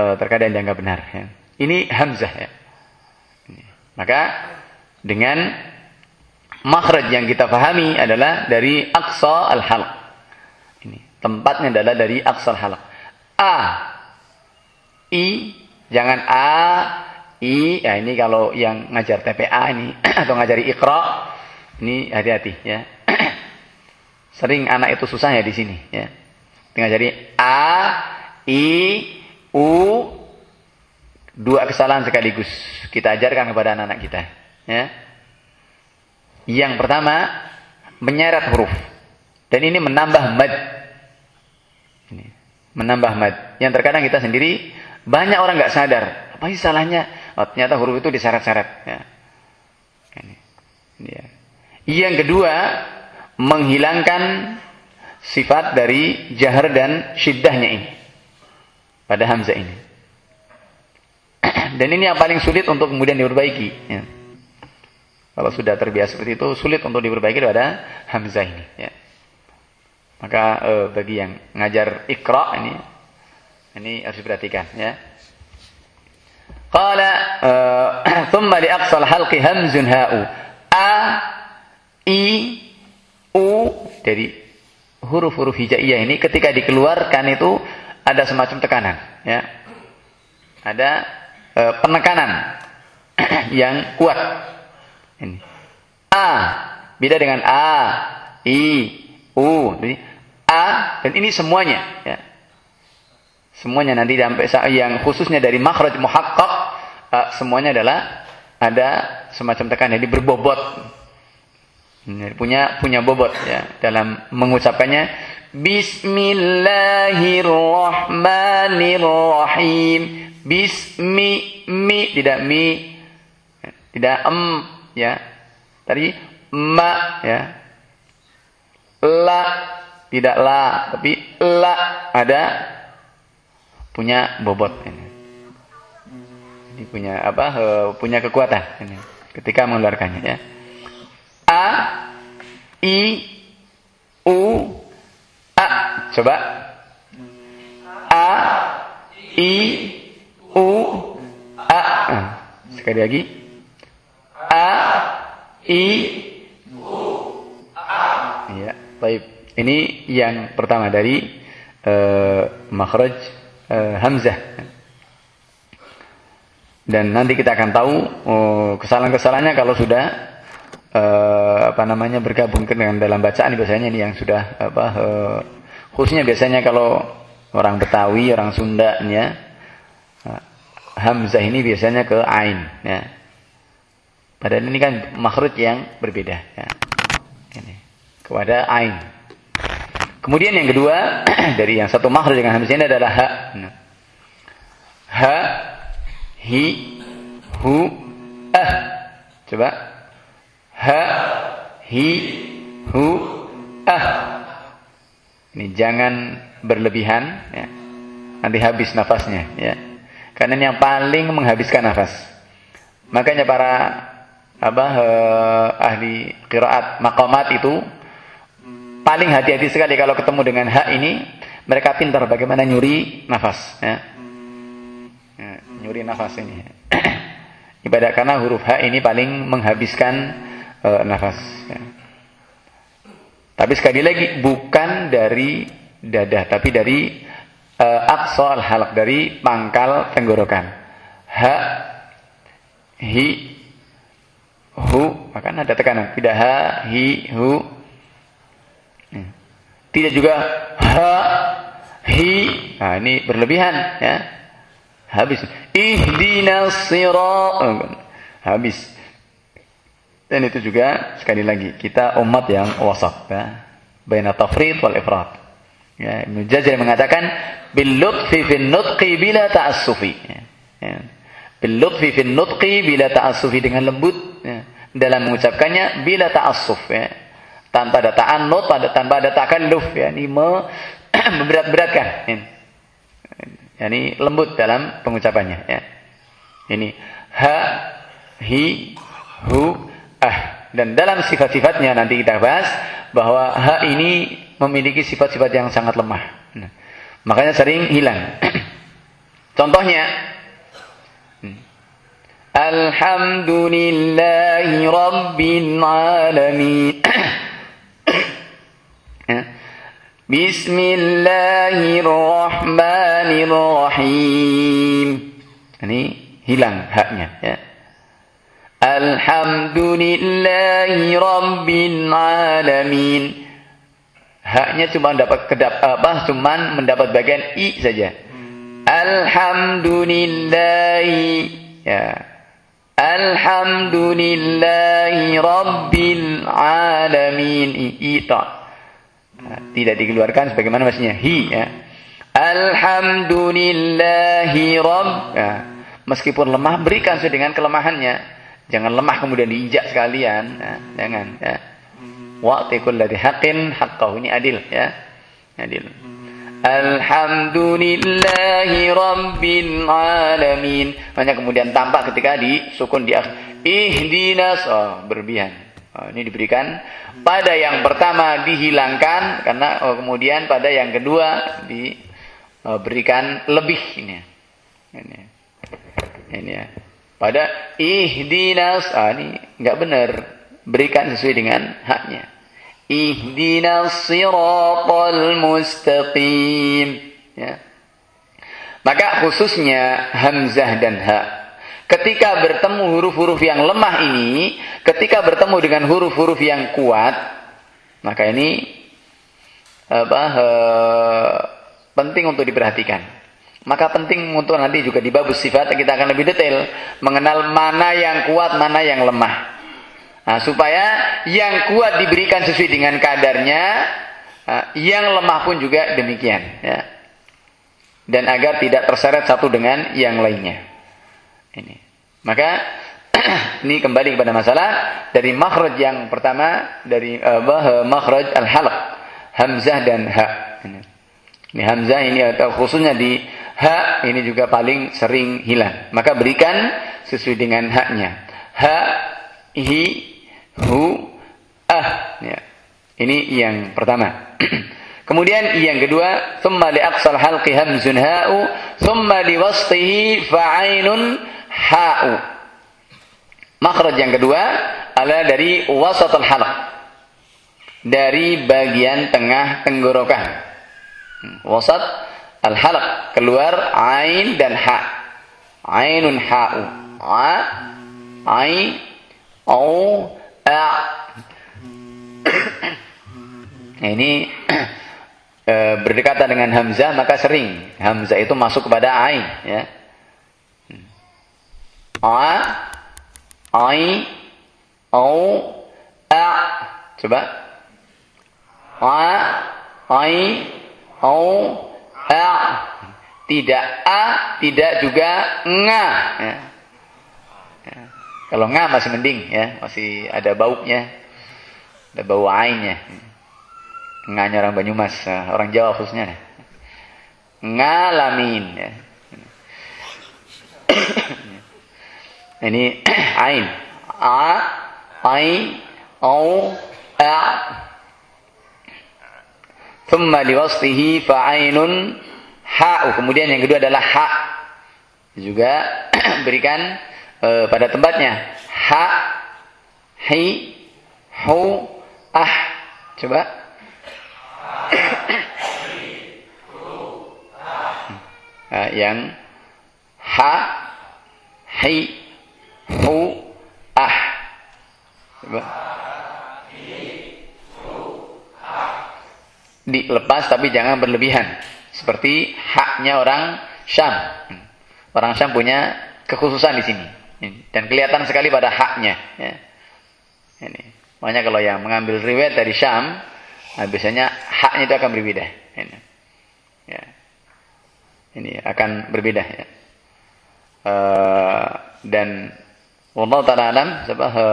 A: uh, terkadang dianggap benar. Ya. Ini Hamzah ya. Maka dengan makhraj yang kita pahami adalah dari aqsa al-halq. Ini tempatnya adalah dari aqsa al-halq. A I jangan A I ya ini kalau yang ngajar TPA ini <clears throat> atau ngajari Iqra ini hati-hati ya. <clears throat> Sering anak itu susah ya di sini ya. Tinggal jadi A, I, U, dua kesalahan sekaligus. Kita ajarkan kepada anak-anak kita. Ya. Yang pertama, menyeret huruf. Dan ini menambah mad. Ini, menambah mad. Yang terkadang kita sendiri, banyak orang nggak sadar. Apa sih salahnya? Oh, ternyata huruf itu diseret-seret. Ya. Ini. Ya. Yang kedua, menghilangkan sifat dari jahar dan syiddahnya ini. Pada hamzah ini. Dan ini yang paling sulit untuk kemudian diperbaiki. Ya. Kalau sudah terbiasa seperti itu, sulit untuk diperbaiki pada hamzah ini. Ya. Maka eh, bagi yang ngajar ikra ini, ini harus diperhatikan. Ya. Qala uh, <clears throat> thumma li aqsal halqi hamzun ha'u. A, I, U dari huruf-huruf hijaiyah ini ketika dikeluarkan itu ada semacam tekanan, ya. Ada e, penekanan <clears throat> yang kuat. Ini. A beda dengan A, I, U. Jadi A dan ini semuanya, ya. Semuanya nanti sampai yang khususnya dari makhraj muhaqqaq uh, semuanya adalah ada semacam tekanan jadi berbobot. Punya punya bobot ya dalam mengucapkannya. Bismillahirrahmanirrahim. Bismi mi tidak mi tidak em ya. Tadi ma ya. La tidak la tapi la ada punya bobot ini. Ini punya apa? Punya kekuatan ini ketika mengeluarkannya ya. A I U A coba A I U A sekali lagi A I U A ya baik ini yang pertama dari uh, makhraj uh, Hamzah. Dan nanti kita akan tahu uh, kesalahan-kesalahannya kalau sudah uh, apa namanya bergabung dengan dalam bacaan biasanya ini yang sudah apa uh, khususnya biasanya kalau orang Betawi, orang Sunda ya Hamzah ini biasanya ke ain ya. Padahal ini kan makhraj yang berbeda ya. Ini kepada ain. Kemudian yang kedua <clears throat> dari yang satu makhraj dengan hamzah ini adalah ha. Ha, hi, hu, ah. Coba. Ha, hi, hu, ah. Ini jangan berlebihan ya. Nanti habis nafasnya ya. Karena ini yang paling menghabiskan nafas. Makanya para apa eh, ahli qiraat maqamat itu paling hati-hati sekali kalau ketemu dengan hak ini mereka pintar bagaimana nyuri nafas ya. ya nyuri nafas ini ibadah karena huruf H ini paling menghabiskan uh, nafas ya. tapi sekali lagi bukan dari dada tapi dari uh, aqsa al dari pangkal tenggorokan ha hi hu maka ada tekanan tidak ha hi hu tidak juga ha, hi. Nah, ini berlebihan ya. Habis. Ihdinas sirat. Habis. Dan itu juga sekali lagi kita umat yang wasat ya. Baina tafrid wal ifrat. Ya, Ibnu Jazir mengatakan bil lutfi fin nutqi bila ta'assufi. Ya. ya. Bil lutfi fin nutqi bila ta'assufi dengan lembut ya. dalam mengucapkannya bila ta'assuf ya tanpa ada ta'annud, tanpa ada takalluf, yakni <clears throat> memberat-beratkan. Yani lembut dalam pengucapannya ya. Ini ha, hi, hu, ah. Dan dalam sifat-sifatnya nanti kita bahas bahwa ha ini memiliki sifat-sifat yang sangat lemah. Nah, makanya sering hilang. <clears throat> Contohnya. Alhamdulillahi Rabbil Alamin <clears throat> Bismillahirrahmanirrahim. Ini hilang haknya ya. Alhamdulillahi rabbil alamin. haknya cuma dapat kedap apa cuman mendapat bagian i saja alhamdulillahi ya alhamdulillahi rabbil alamin i, i ta. Tidak dikeluarkan sebagaimana maksudnya hi ya alhamdulillahi rabb ya. meskipun lemah berikan sesuai dengan kelemahannya Jangan lemah kemudian diinjak sekalian. Nah, jangan. Ya. Wa'tikul ladhi haqqin haqqahu. Ini adil. Ya. Adil. Alhamdulillahi Rabbil Alamin. Hanya kemudian tampak ketika di sukun di akhir. Ihdinas. Oh, berlebihan. Oh, ini diberikan. Pada yang pertama dihilangkan. Karena oh, kemudian pada yang kedua diberikan oh, lebih. Ini. Ini. Ini ya. Pada ihdinas, ah ini enggak benar. Berikan sesuai dengan haknya. Ihdinas siratal mustaqim. Ya. Maka khususnya hamzah dan ha. Ketika bertemu huruf-huruf yang lemah ini, ketika bertemu dengan huruf-huruf yang kuat, maka ini apa, he, penting untuk diperhatikan. Maka penting untuk nanti juga di bab sifat kita akan lebih detail mengenal mana yang kuat, mana yang lemah. Nah, supaya yang kuat diberikan sesuai dengan kadarnya, nah, yang lemah pun juga demikian. Ya. Dan agar tidak terseret satu dengan yang lainnya. Ini. Maka <clears throat> ini kembali kepada masalah dari makhraj yang pertama dari uh, makhraj al-halq, hamzah dan ha. Ini. ini hamzah ini atau khususnya di Ha ini juga paling sering hilang. Maka berikan sesuai dengan haknya. Ha, hi, hu, ah. Ya. Ini yang pertama. <clears throat> Kemudian yang kedua, thumma li aqsal halqi hamzun ha'u, wasfihi fa'ainun ha'u. Makhraj yang kedua adalah dari wasatul halq. Dari bagian tengah tenggorokan. Hmm, wasat al-halaq keluar ain dan ha. Ainun ha'u. A ai au. A. Nah, ini e, berdekatan dengan hamzah maka sering hamzah itu masuk kepada ain ya a ai au a coba a ai au a tidak a tidak juga nga ya. Ya. kalau nga masih mending ya masih ada baunya ada bau ainnya nganya orang Banyumas ya. orang Jawa khususnya ngalamin ya. Ini <clears throat> ain a ain au a Thumma liwasfihi fa'ainun ha'u. Kemudian yang kedua adalah ha. Juga <clears throat> berikan uh, pada tempatnya. Ha, hi, hu, ah. Coba. <clears throat> yang ha, hi, hu, ah. Coba. dilepas tapi jangan berlebihan. Seperti haknya orang Syam. Orang Syam punya kekhususan di sini. Dan kelihatan sekali pada haknya. Ya. Ini. Makanya kalau yang mengambil riwayat dari Syam, nah biasanya haknya itu akan berbeda. Ini. Ya. Ini akan berbeda. Ya. Uh, dan Allah Ta'ala alam,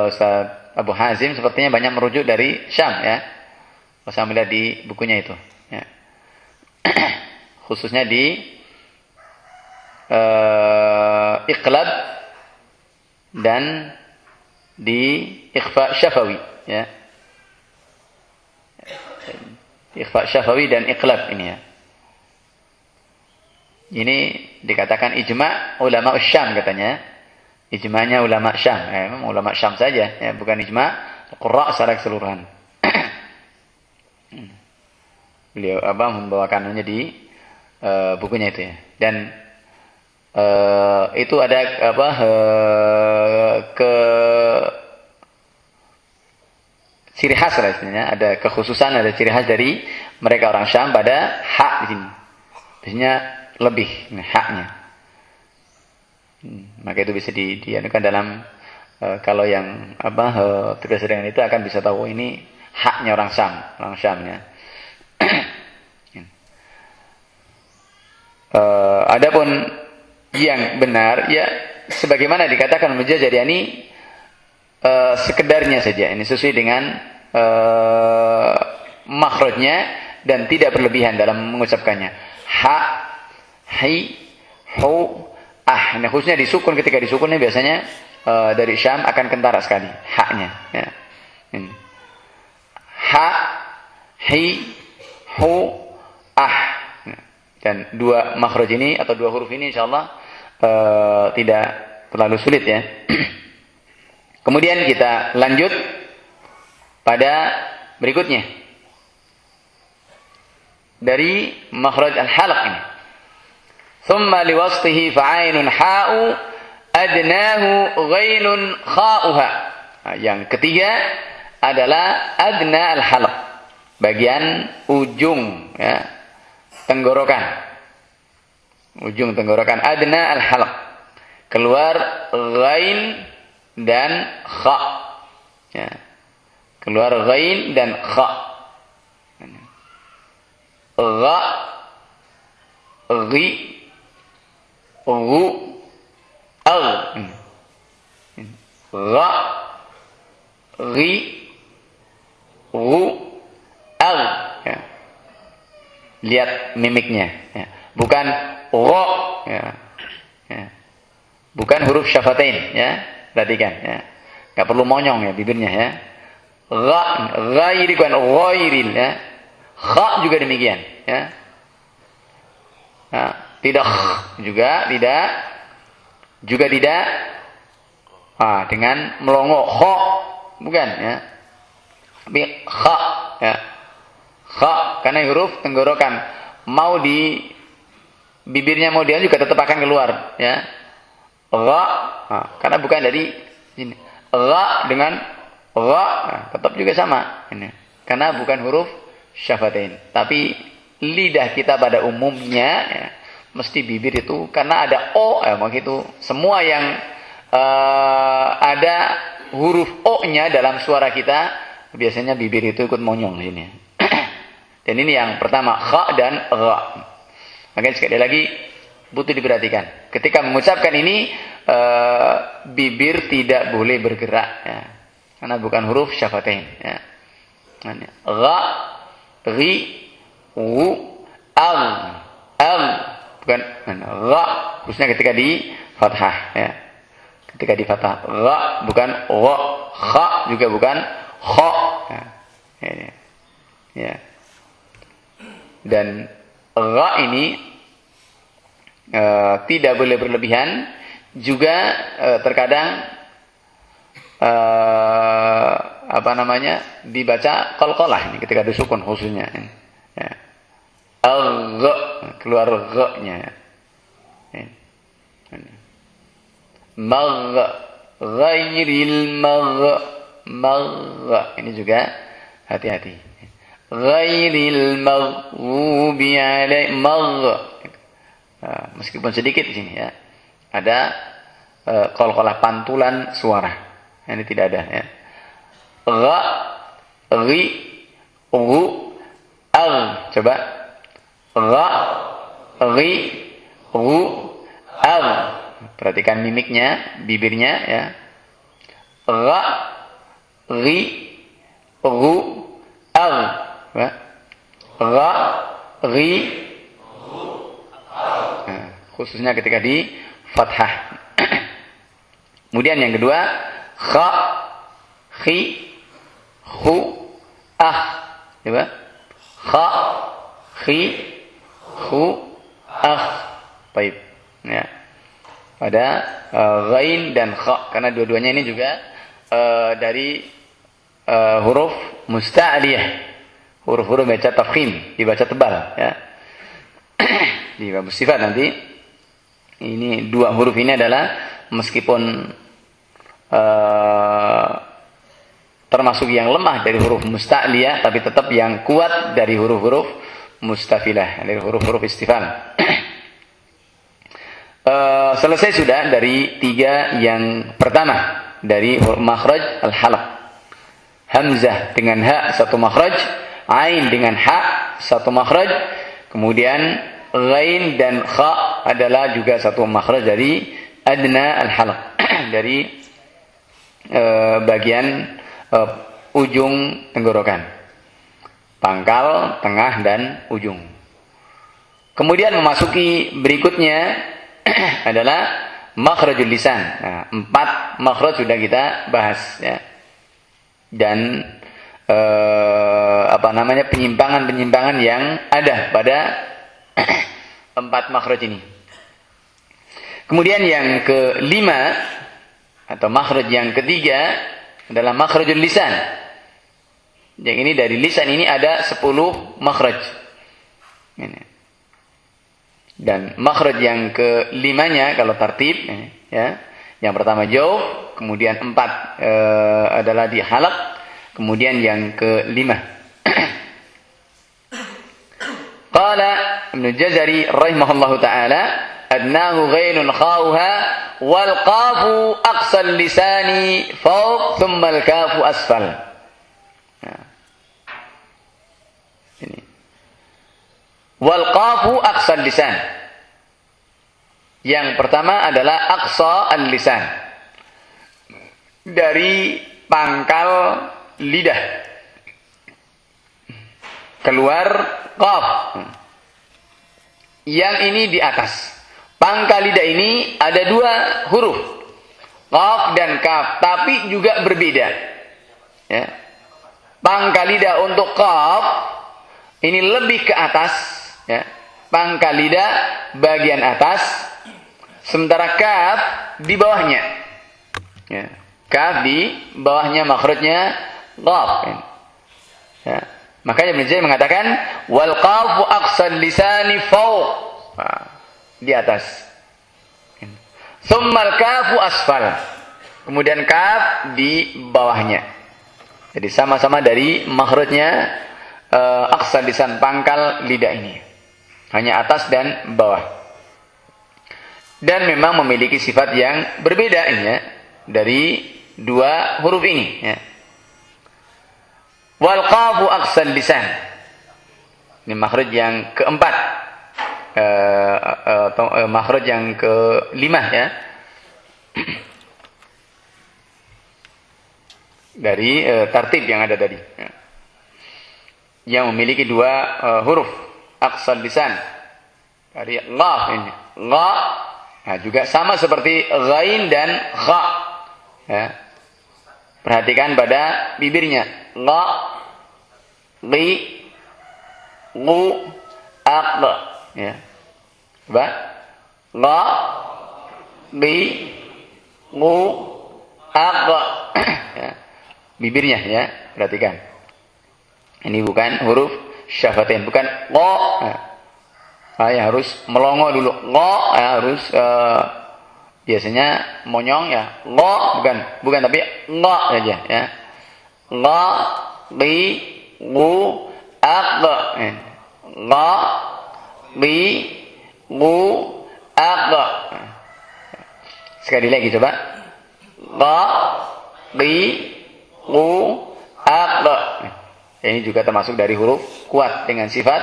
A: Ustaz Abu Hazim sepertinya banyak merujuk dari Syam ya saya melihat di bukunya itu. Ya. <clears throat> Khususnya di uh, Iqlab dan di Ikhfa Syafawi. Ya. Ikhfa Syafawi dan Iqlab ini ya. Ini dikatakan ijma ulama Syam katanya. Ijma'nya ulama Syam. Ya, memang ulama Syam saja, ya, bukan ijma' Qurra secara keseluruhan. <clears throat> Beliau apa membawakannya di uh, bukunya itu ya. Dan uh, itu ada apa uh, ke ciri khas lah istilahnya, ada kekhususan, ada ciri khas dari mereka orang Syam pada hak di sini. Biasanya lebih ini, haknya. Hmm, maka itu bisa di, dalam uh, kalau yang apa uh, terbiasa dengan itu akan bisa tahu ini haknya orang Syam, orang Syamnya. uh, <clears throat> adapun yang benar ya sebagaimana dikatakan Mujajariani uh, sekedarnya saja ini sesuai dengan uh, makhrajnya dan tidak berlebihan dalam mengucapkannya. Ha, hi, hu, ah. Nah, khususnya disukun ketika disukunnya biasanya uh, dari Syam akan kentara sekali haknya. Ya. Ini. Ha, hi, hu, ah. Dan dua makhraj ini atau dua huruf ini insyaallah uh, tidak terlalu sulit ya. <clears throat> Kemudian kita lanjut pada berikutnya. Dari makhraj al-halaq ini. Thumma liwasfihi fa'ainun ha'u adnahu ghainun kha'uha. Nah, yang ketiga adalah adna al-halaq. Bagian ujung ya, tenggorokan. Ujung tenggorokan adna al-halaq. Keluar ghain dan kha. Ya. Keluar ghain dan kha. Gha ghi ghu al gha ghi ghu al ya. lihat mimiknya ya. bukan ro ya. ya. bukan huruf syafatain ya Perhatikan ya. Enggak perlu monyong ya bibirnya ya. Gha ghairi bukan ghairil ya. Kha juga demikian ya. Nah, tidak juga tidak juga tidak ah, dengan melongo kha bukan ya. Tapi kha ya. Kha karena huruf tenggorokan mau di bibirnya mau dia juga tetap akan keluar ya Ra, nah, karena bukan dari ini. Ra dengan ra, nah, tetap juga sama. Ini. Karena bukan huruf syafatain. Tapi lidah kita pada umumnya ya, mesti bibir itu karena ada o ya itu semua yang uh, ada huruf o-nya dalam suara kita biasanya bibir itu ikut monyong ini. <clears throat> dan ini yang pertama kha dan ra. Makanya sekali lagi butuh diperhatikan. Ketika mengucapkan ini e, bibir tidak boleh bergerak ya. Karena bukan huruf syafatain ya. Ra, ri, wu, al, al bukan ra khususnya ketika di fathah ya. Ketika di fathah ra bukan ra, kha juga bukan kha. Ya. Ya. ya. Dan ra ini e, tidak boleh berlebihan juga e, terkadang e, apa namanya dibaca qalqalah ini ketika disukun khususnya ya. Al keluar g-nya ya. mag ghairil mag mag ini juga hati-hati ghairil maghdubi alaih mag Eh, meskipun sedikit di sini ya. Ada uh, kol-kolah pantulan suara. Ini tidak ada ya. Ra, ri, ru, al. Coba. Ra, ri, ru, al. Perhatikan mimiknya, bibirnya ya. Ra, ri, ru, al. Ra, ri, Nah, khususnya ketika di fathah. <clears throat> Kemudian yang kedua, kha, khi, khu, ah. Coba. Kha, khi, khu, ah. Baik. Ya. Pada uh, ghain dan kha karena dua-duanya ini juga uh, dari uh, huruf musta'liyah. Huruf-huruf baca tafkhim, dibaca tebal ya <clears throat> di bab sifat nanti ini dua huruf ini adalah meskipun uh, termasuk yang lemah dari huruf musta'liyah tapi tetap yang kuat dari huruf-huruf mustafilah dari huruf-huruf istifal. <clears throat> uh, selesai sudah dari tiga yang pertama dari makhraj al-halq. Hamzah dengan ha satu makhraj, ain dengan ha satu makhraj, kemudian ghain dan kha adalah juga satu makhraj dari adna al-halq <clears throat> dari uh, bagian uh, ujung tenggorokan. Pangkal, tengah dan ujung. Kemudian memasuki berikutnya <clears throat> adalah makhrajul lisan. Nah, empat makhraj sudah kita bahas ya. Dan eh, apa namanya penyimpangan-penyimpangan yang ada pada <clears throat> empat makhraj ini. Kemudian yang kelima atau makhraj yang ketiga adalah makhrajul lisan. Yang ini dari lisan ini ada sepuluh makhraj. Ini. Dan makhraj yang kelimanya kalau tertib ya. Yang pertama jauh, kemudian empat e, adalah di halak, kemudian yang kelima. <coughs> Qala Ibnu Jazari rahimahullahu taala adnahu ghainun khawha wal qafu aqsal lisani fawq thumma al kafu asfal. Nah. Ini. Wal qafu aqsal lisan. Yang pertama adalah aqsa al-lisan. Dari pangkal lidah. Keluar qaf. Yang ini di atas. Pangkal lidah ini ada dua huruf. Qaf dan kaf, tapi juga berbeda. Ya. Pangkal lidah untuk qaf ini lebih ke atas ya, pangkal lidah bagian atas, sementara kaf di bawahnya. Ya, kaf di bawahnya makhrajnya qaf. Ya. Makanya Ibn mengatakan wal qafu aqsal lisani fawq. Di atas. Tsummal kafu asfal. Kemudian kaf di bawahnya. Jadi sama-sama dari makhrajnya uh, aqsal lisan pangkal lidah ini. Hanya atas dan bawah. Dan memang memiliki sifat yang berbeda ya, dari dua huruf ini ya. Wal qafu lisan. Ini makhraj yang keempat. Uh, uh, uh, makhraj yang kelima ya. <clears throat> dari uh, tartib yang ada tadi. Ya. Yang memiliki dua uh, huruf aqsal lisan. Dari la ini. La nah, juga sama seperti ghain dan kha. Ya. Perhatikan pada bibirnya. La li gu aq ya. Coba. La li gu aq ya. Bibirnya ya, perhatikan. Ini bukan huruf syafatin bukan ngo. Nah, ya harus melongo dulu. Ngo ya harus uh, biasanya monyong ya. Ngo bukan bukan tapi ngo saja ya. Ngo li gu ak ngo li gu ak sekali lagi coba. Ngo li gu ak ini juga termasuk dari huruf kuat dengan sifat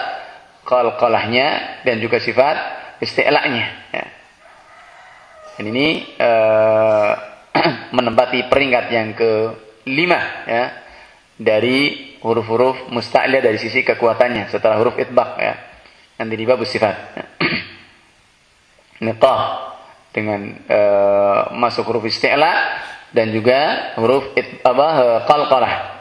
A: qalqalahnya dan juga sifat isti'la'nya. Ya. Dan ini uh, <clears throat> menempati peringkat yang kelima ya dari huruf-huruf musta'la dari sisi kekuatannya setelah huruf itbaq ya. Nanti di sifat. Ya. <clears throat> Dengan uh, masuk huruf isti'la dan juga huruf it, apa qalqalah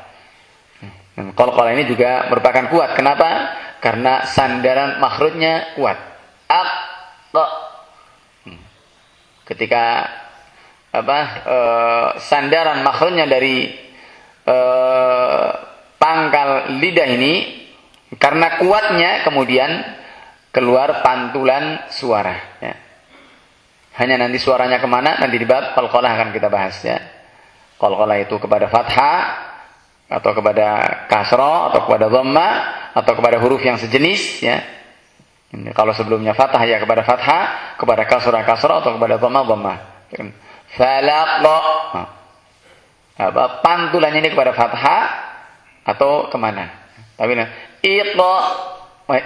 A: dan qalqalah ini juga merupakan kuat. Kenapa? Karena sandaran makhrajnya kuat. Ak hmm. Ketika apa e, sandaran makhrajnya dari e, pangkal lidah ini karena kuatnya kemudian keluar pantulan suara ya. Hanya nanti suaranya ke mana nanti di bab qalqalah akan kita bahas ya. Qalqalah itu kepada fathah atau kepada kasro atau kepada dhamma atau kepada huruf yang sejenis ya. Kalau sebelumnya fathah ya kepada fathah kepada kasro kasro atau kepada dhamma dhamma. Falaq nah. apa pantulannya ini kepada fathah atau ke mana? Tapi nah, iqra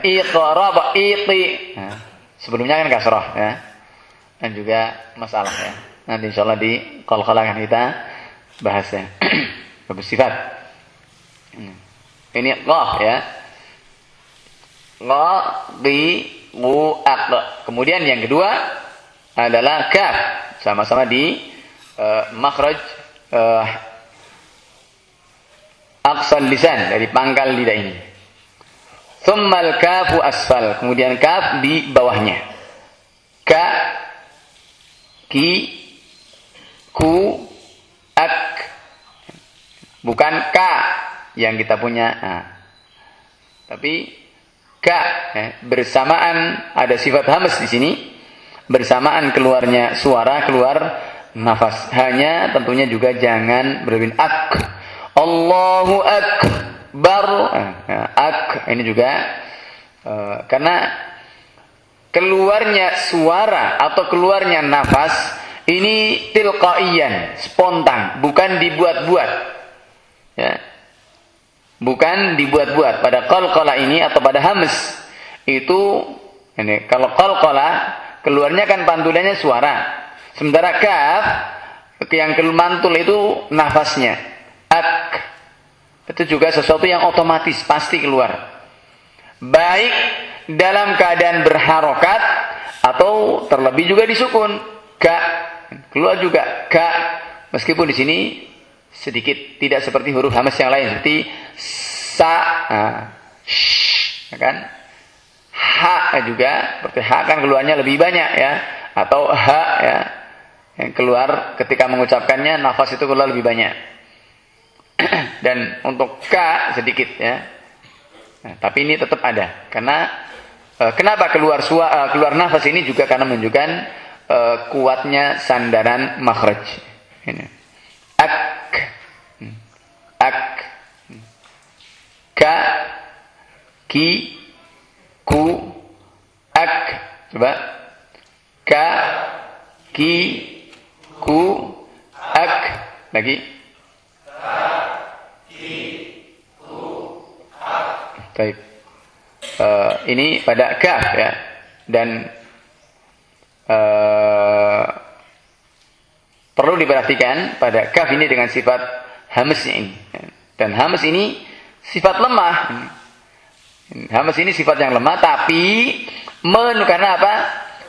A: iqra iti nah, sebelumnya kan kasro ya. Dan juga masalah ya. Nanti insyaallah di kol-kol akan kita bahas ya. <clears throat> Sifat ini qaf ya. Qa bi mu ak. Kemudian yang kedua adalah kaf. Sama-sama di uh, makhraj uh, aqsal lisan dari pangkal lidah ini. Thummal kafu asfal. Kemudian kaf di bawahnya. Ka ki ku ak bukan ka yang kita punya. Nah, tapi ka eh, bersamaan ada sifat hamas di sini. Bersamaan keluarnya suara keluar nafas. Hanya tentunya juga jangan berlebih. Ak Allahu akbar. Nah, ak ini juga uh, karena keluarnya suara atau keluarnya nafas ini tilqaiyan spontan bukan dibuat-buat. Ya Bukan dibuat-buat. Pada qalqala ini atau pada hamas itu ini kalau qalqala keluarnya kan pantulannya suara. Sementara kaf yang mantul itu nafasnya. Ak itu juga sesuatu yang otomatis pasti keluar. Baik dalam keadaan berharokat atau terlebih juga disukun. Ka keluar juga ka meskipun di sini sedikit tidak seperti huruf hamas yang lain seperti sa ya kan? Ha juga seperti ha kan keluarnya lebih banyak ya. Atau ha ya. Yang keluar ketika mengucapkannya nafas itu keluar lebih banyak. <clears throat> Dan untuk ka sedikit ya. Nah, tapi ini tetap ada. Karena uh, kenapa keluar suara uh, keluar nafas ini juga karena menunjukkan uh, kuatnya sandaran makhraj. Ini. Ak. Ak ka ki ku ak. Coba. Ka ki ku ak. Lagi. Baik. Uh, ini pada kaf ya. Dan uh, perlu diperhatikan pada kaf ini dengan sifat hamsnya ini. Dan hamas ini sifat lemah. Hamas ini sifat yang lemah tapi men karena apa?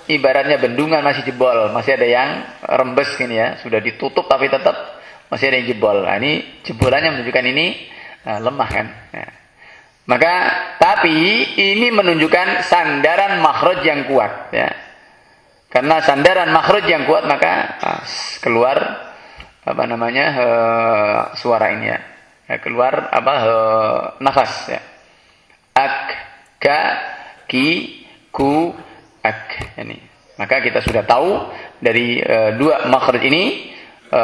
A: Ibaratnya bendungan masih jebol, masih ada yang rembes gini ya, sudah ditutup tapi tetap masih ada yang jebol. Nah, ini jebolannya menunjukkan ini nah, lemah kan. Ya. Maka tapi ini menunjukkan sandaran makhraj yang kuat ya. Karena sandaran makhraj yang kuat maka ah, keluar apa namanya he, suara ini ya. Ya keluar apa? He, nafas ya. Ak ka ki ku ak. Ini. Maka kita sudah tahu dari e, dua makhraj ini e,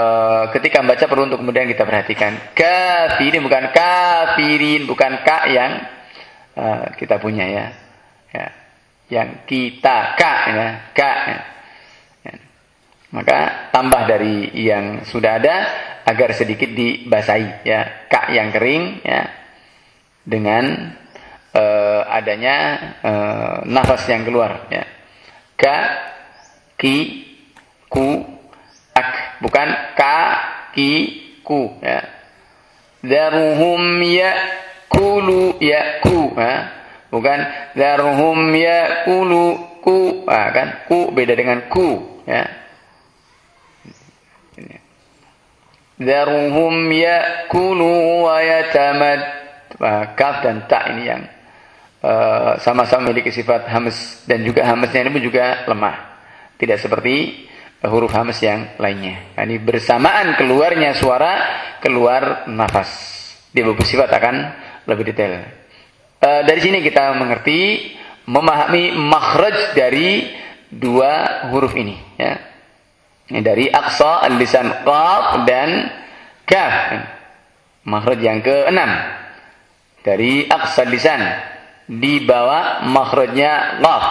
A: ketika membaca perlu untuk kemudian kita perhatikan. Kafirin bukan kafirin bukan ka yang e, kita punya ya. Ya. Yang kita ka ya. Ka ya. Maka tambah dari yang sudah ada agar sedikit dibasahi ya, kak yang kering ya dengan uh, adanya uh, nafas yang keluar ya. Ka ki ku ak bukan ka ki ku ya. Daruhum ya kulu ya ku ya. Bukan daruhum ya kulu ku ah, kan ku beda dengan ku ya Daruhum yakulu wa yatamad. Kaf dan tak ini yang uh, sama-sama memiliki sifat hamas dan juga hamasnya ini pun juga lemah. Tidak seperti uh, huruf hamas yang lainnya. Ini bersamaan keluarnya suara, keluar nafas. Dia beberapa sifat akan lebih detail. Uh, dari sini kita mengerti memahami makhraj dari dua huruf ini ya dari aqsa al-lisan qaf dan kaf. Makhraj yang keenam dari aqsal lisan di bawah makhrajnya qaf.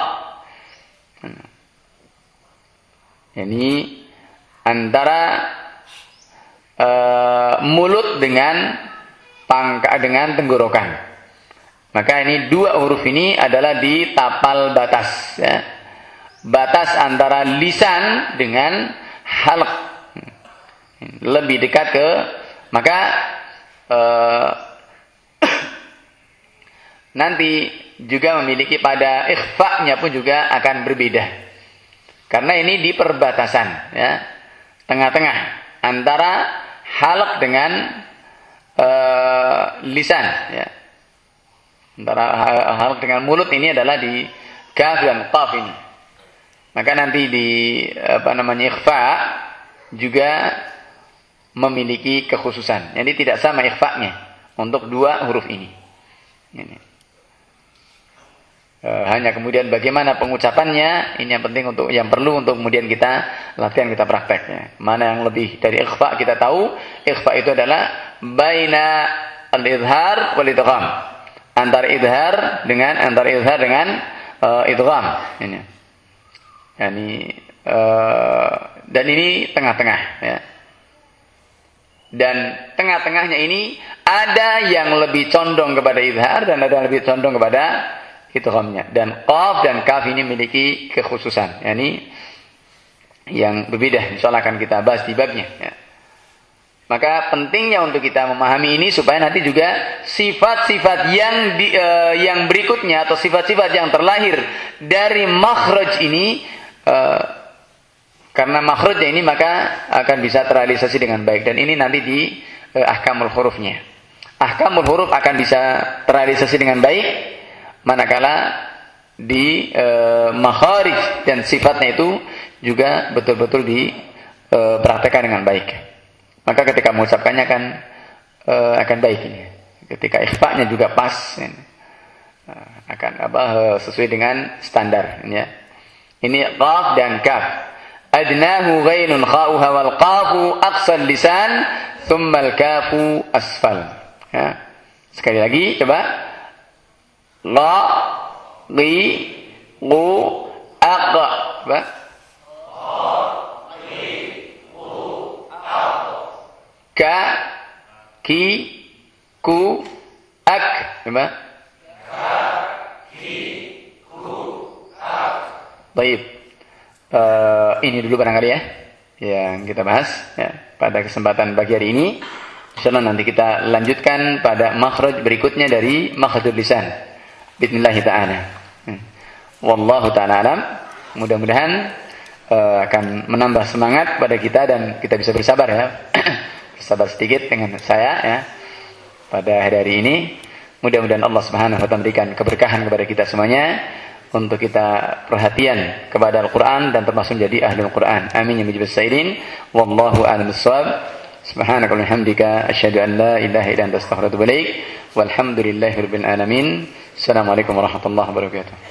A: Ini antara uh, mulut dengan pangka dengan tenggorokan. Maka ini dua huruf ini adalah di tapal batas. Ya. Batas antara lisan dengan halq. Lebih dekat ke maka uh, <coughs> nanti juga memiliki pada ikhfa-nya pun juga akan berbeda. Karena ini di perbatasan ya. Tengah-tengah antara halq dengan uh, lisan ya. Antara halq dengan mulut ini adalah di kaf dan qaf ini. Maka nanti di apa namanya ikhfa juga memiliki kekhususan. Jadi tidak sama ikhfa-nya untuk dua huruf ini. Ini. E, hanya kemudian bagaimana pengucapannya ini yang penting untuk yang perlu untuk kemudian kita latihan kita prakteknya. Mana yang lebih dari ikhfa kita tahu, ikhfa itu adalah baina al-idhar wal. Antara idhar dengan antara idhar dengan uh, idgham ini. Yani uh, dan ini tengah-tengah ya dan tengah-tengahnya ini ada yang lebih condong kepada izhar dan ada yang lebih condong kepada idghamnya. Dan qaf dan kaf ini memiliki kekhususan. Yani yang berbeda. Insyaallah akan kita bahas di babnya. Ya. Maka pentingnya untuk kita memahami ini supaya nanti juga sifat-sifat yang di, uh, yang berikutnya atau sifat-sifat yang terlahir dari makhraj ini uh, karena makhrajnya ini maka akan bisa terrealisasi dengan baik dan ini nanti di eh, ahkamul hurufnya. Ahkamul huruf akan bisa terrealisasi dengan baik manakala di eh, makharij dan sifatnya itu juga betul-betul dipraktekkan eh, dengan baik. Maka ketika mengucapkannya akan eh, akan baik ini. Ketika ikhfa-nya juga pas ini. Eh, akan apa eh, sesuai dengan standar ya. Ini qaf dan kaf. Adnahu ghainun kha'uha wal qafu aqsal lisan thumma al kafu asfal. Ya. Sekali lagi coba. La li gu aq. Coba. Ka ki ku ak. Ka ki ku ak baik uh, ini dulu barangkali ya yang kita bahas ya, pada kesempatan pagi hari ini. Insyaallah nanti kita lanjutkan pada makhraj berikutnya dari makhrajul lisan. Bismillah taala. Hmm. Wallahu taala alam. Mudah-mudahan uh, akan menambah semangat pada kita dan kita bisa bersabar ya. <clears throat> bersabar sedikit dengan saya ya pada hari, hari ini. Mudah-mudahan Allah Subhanahu wa taala memberikan keberkahan kepada kita semuanya untuk kita perhatian kepada Al-Quran dan termasuk menjadi ahli Al-Quran. Amin ya mujibus sa'irin. Wallahu a'lam bissawab. Subhanaka wa bihamdika asyhadu an la ilaha illa anta astaghfiruka wa alamin. Assalamualaikum warahmatullahi wabarakatuh.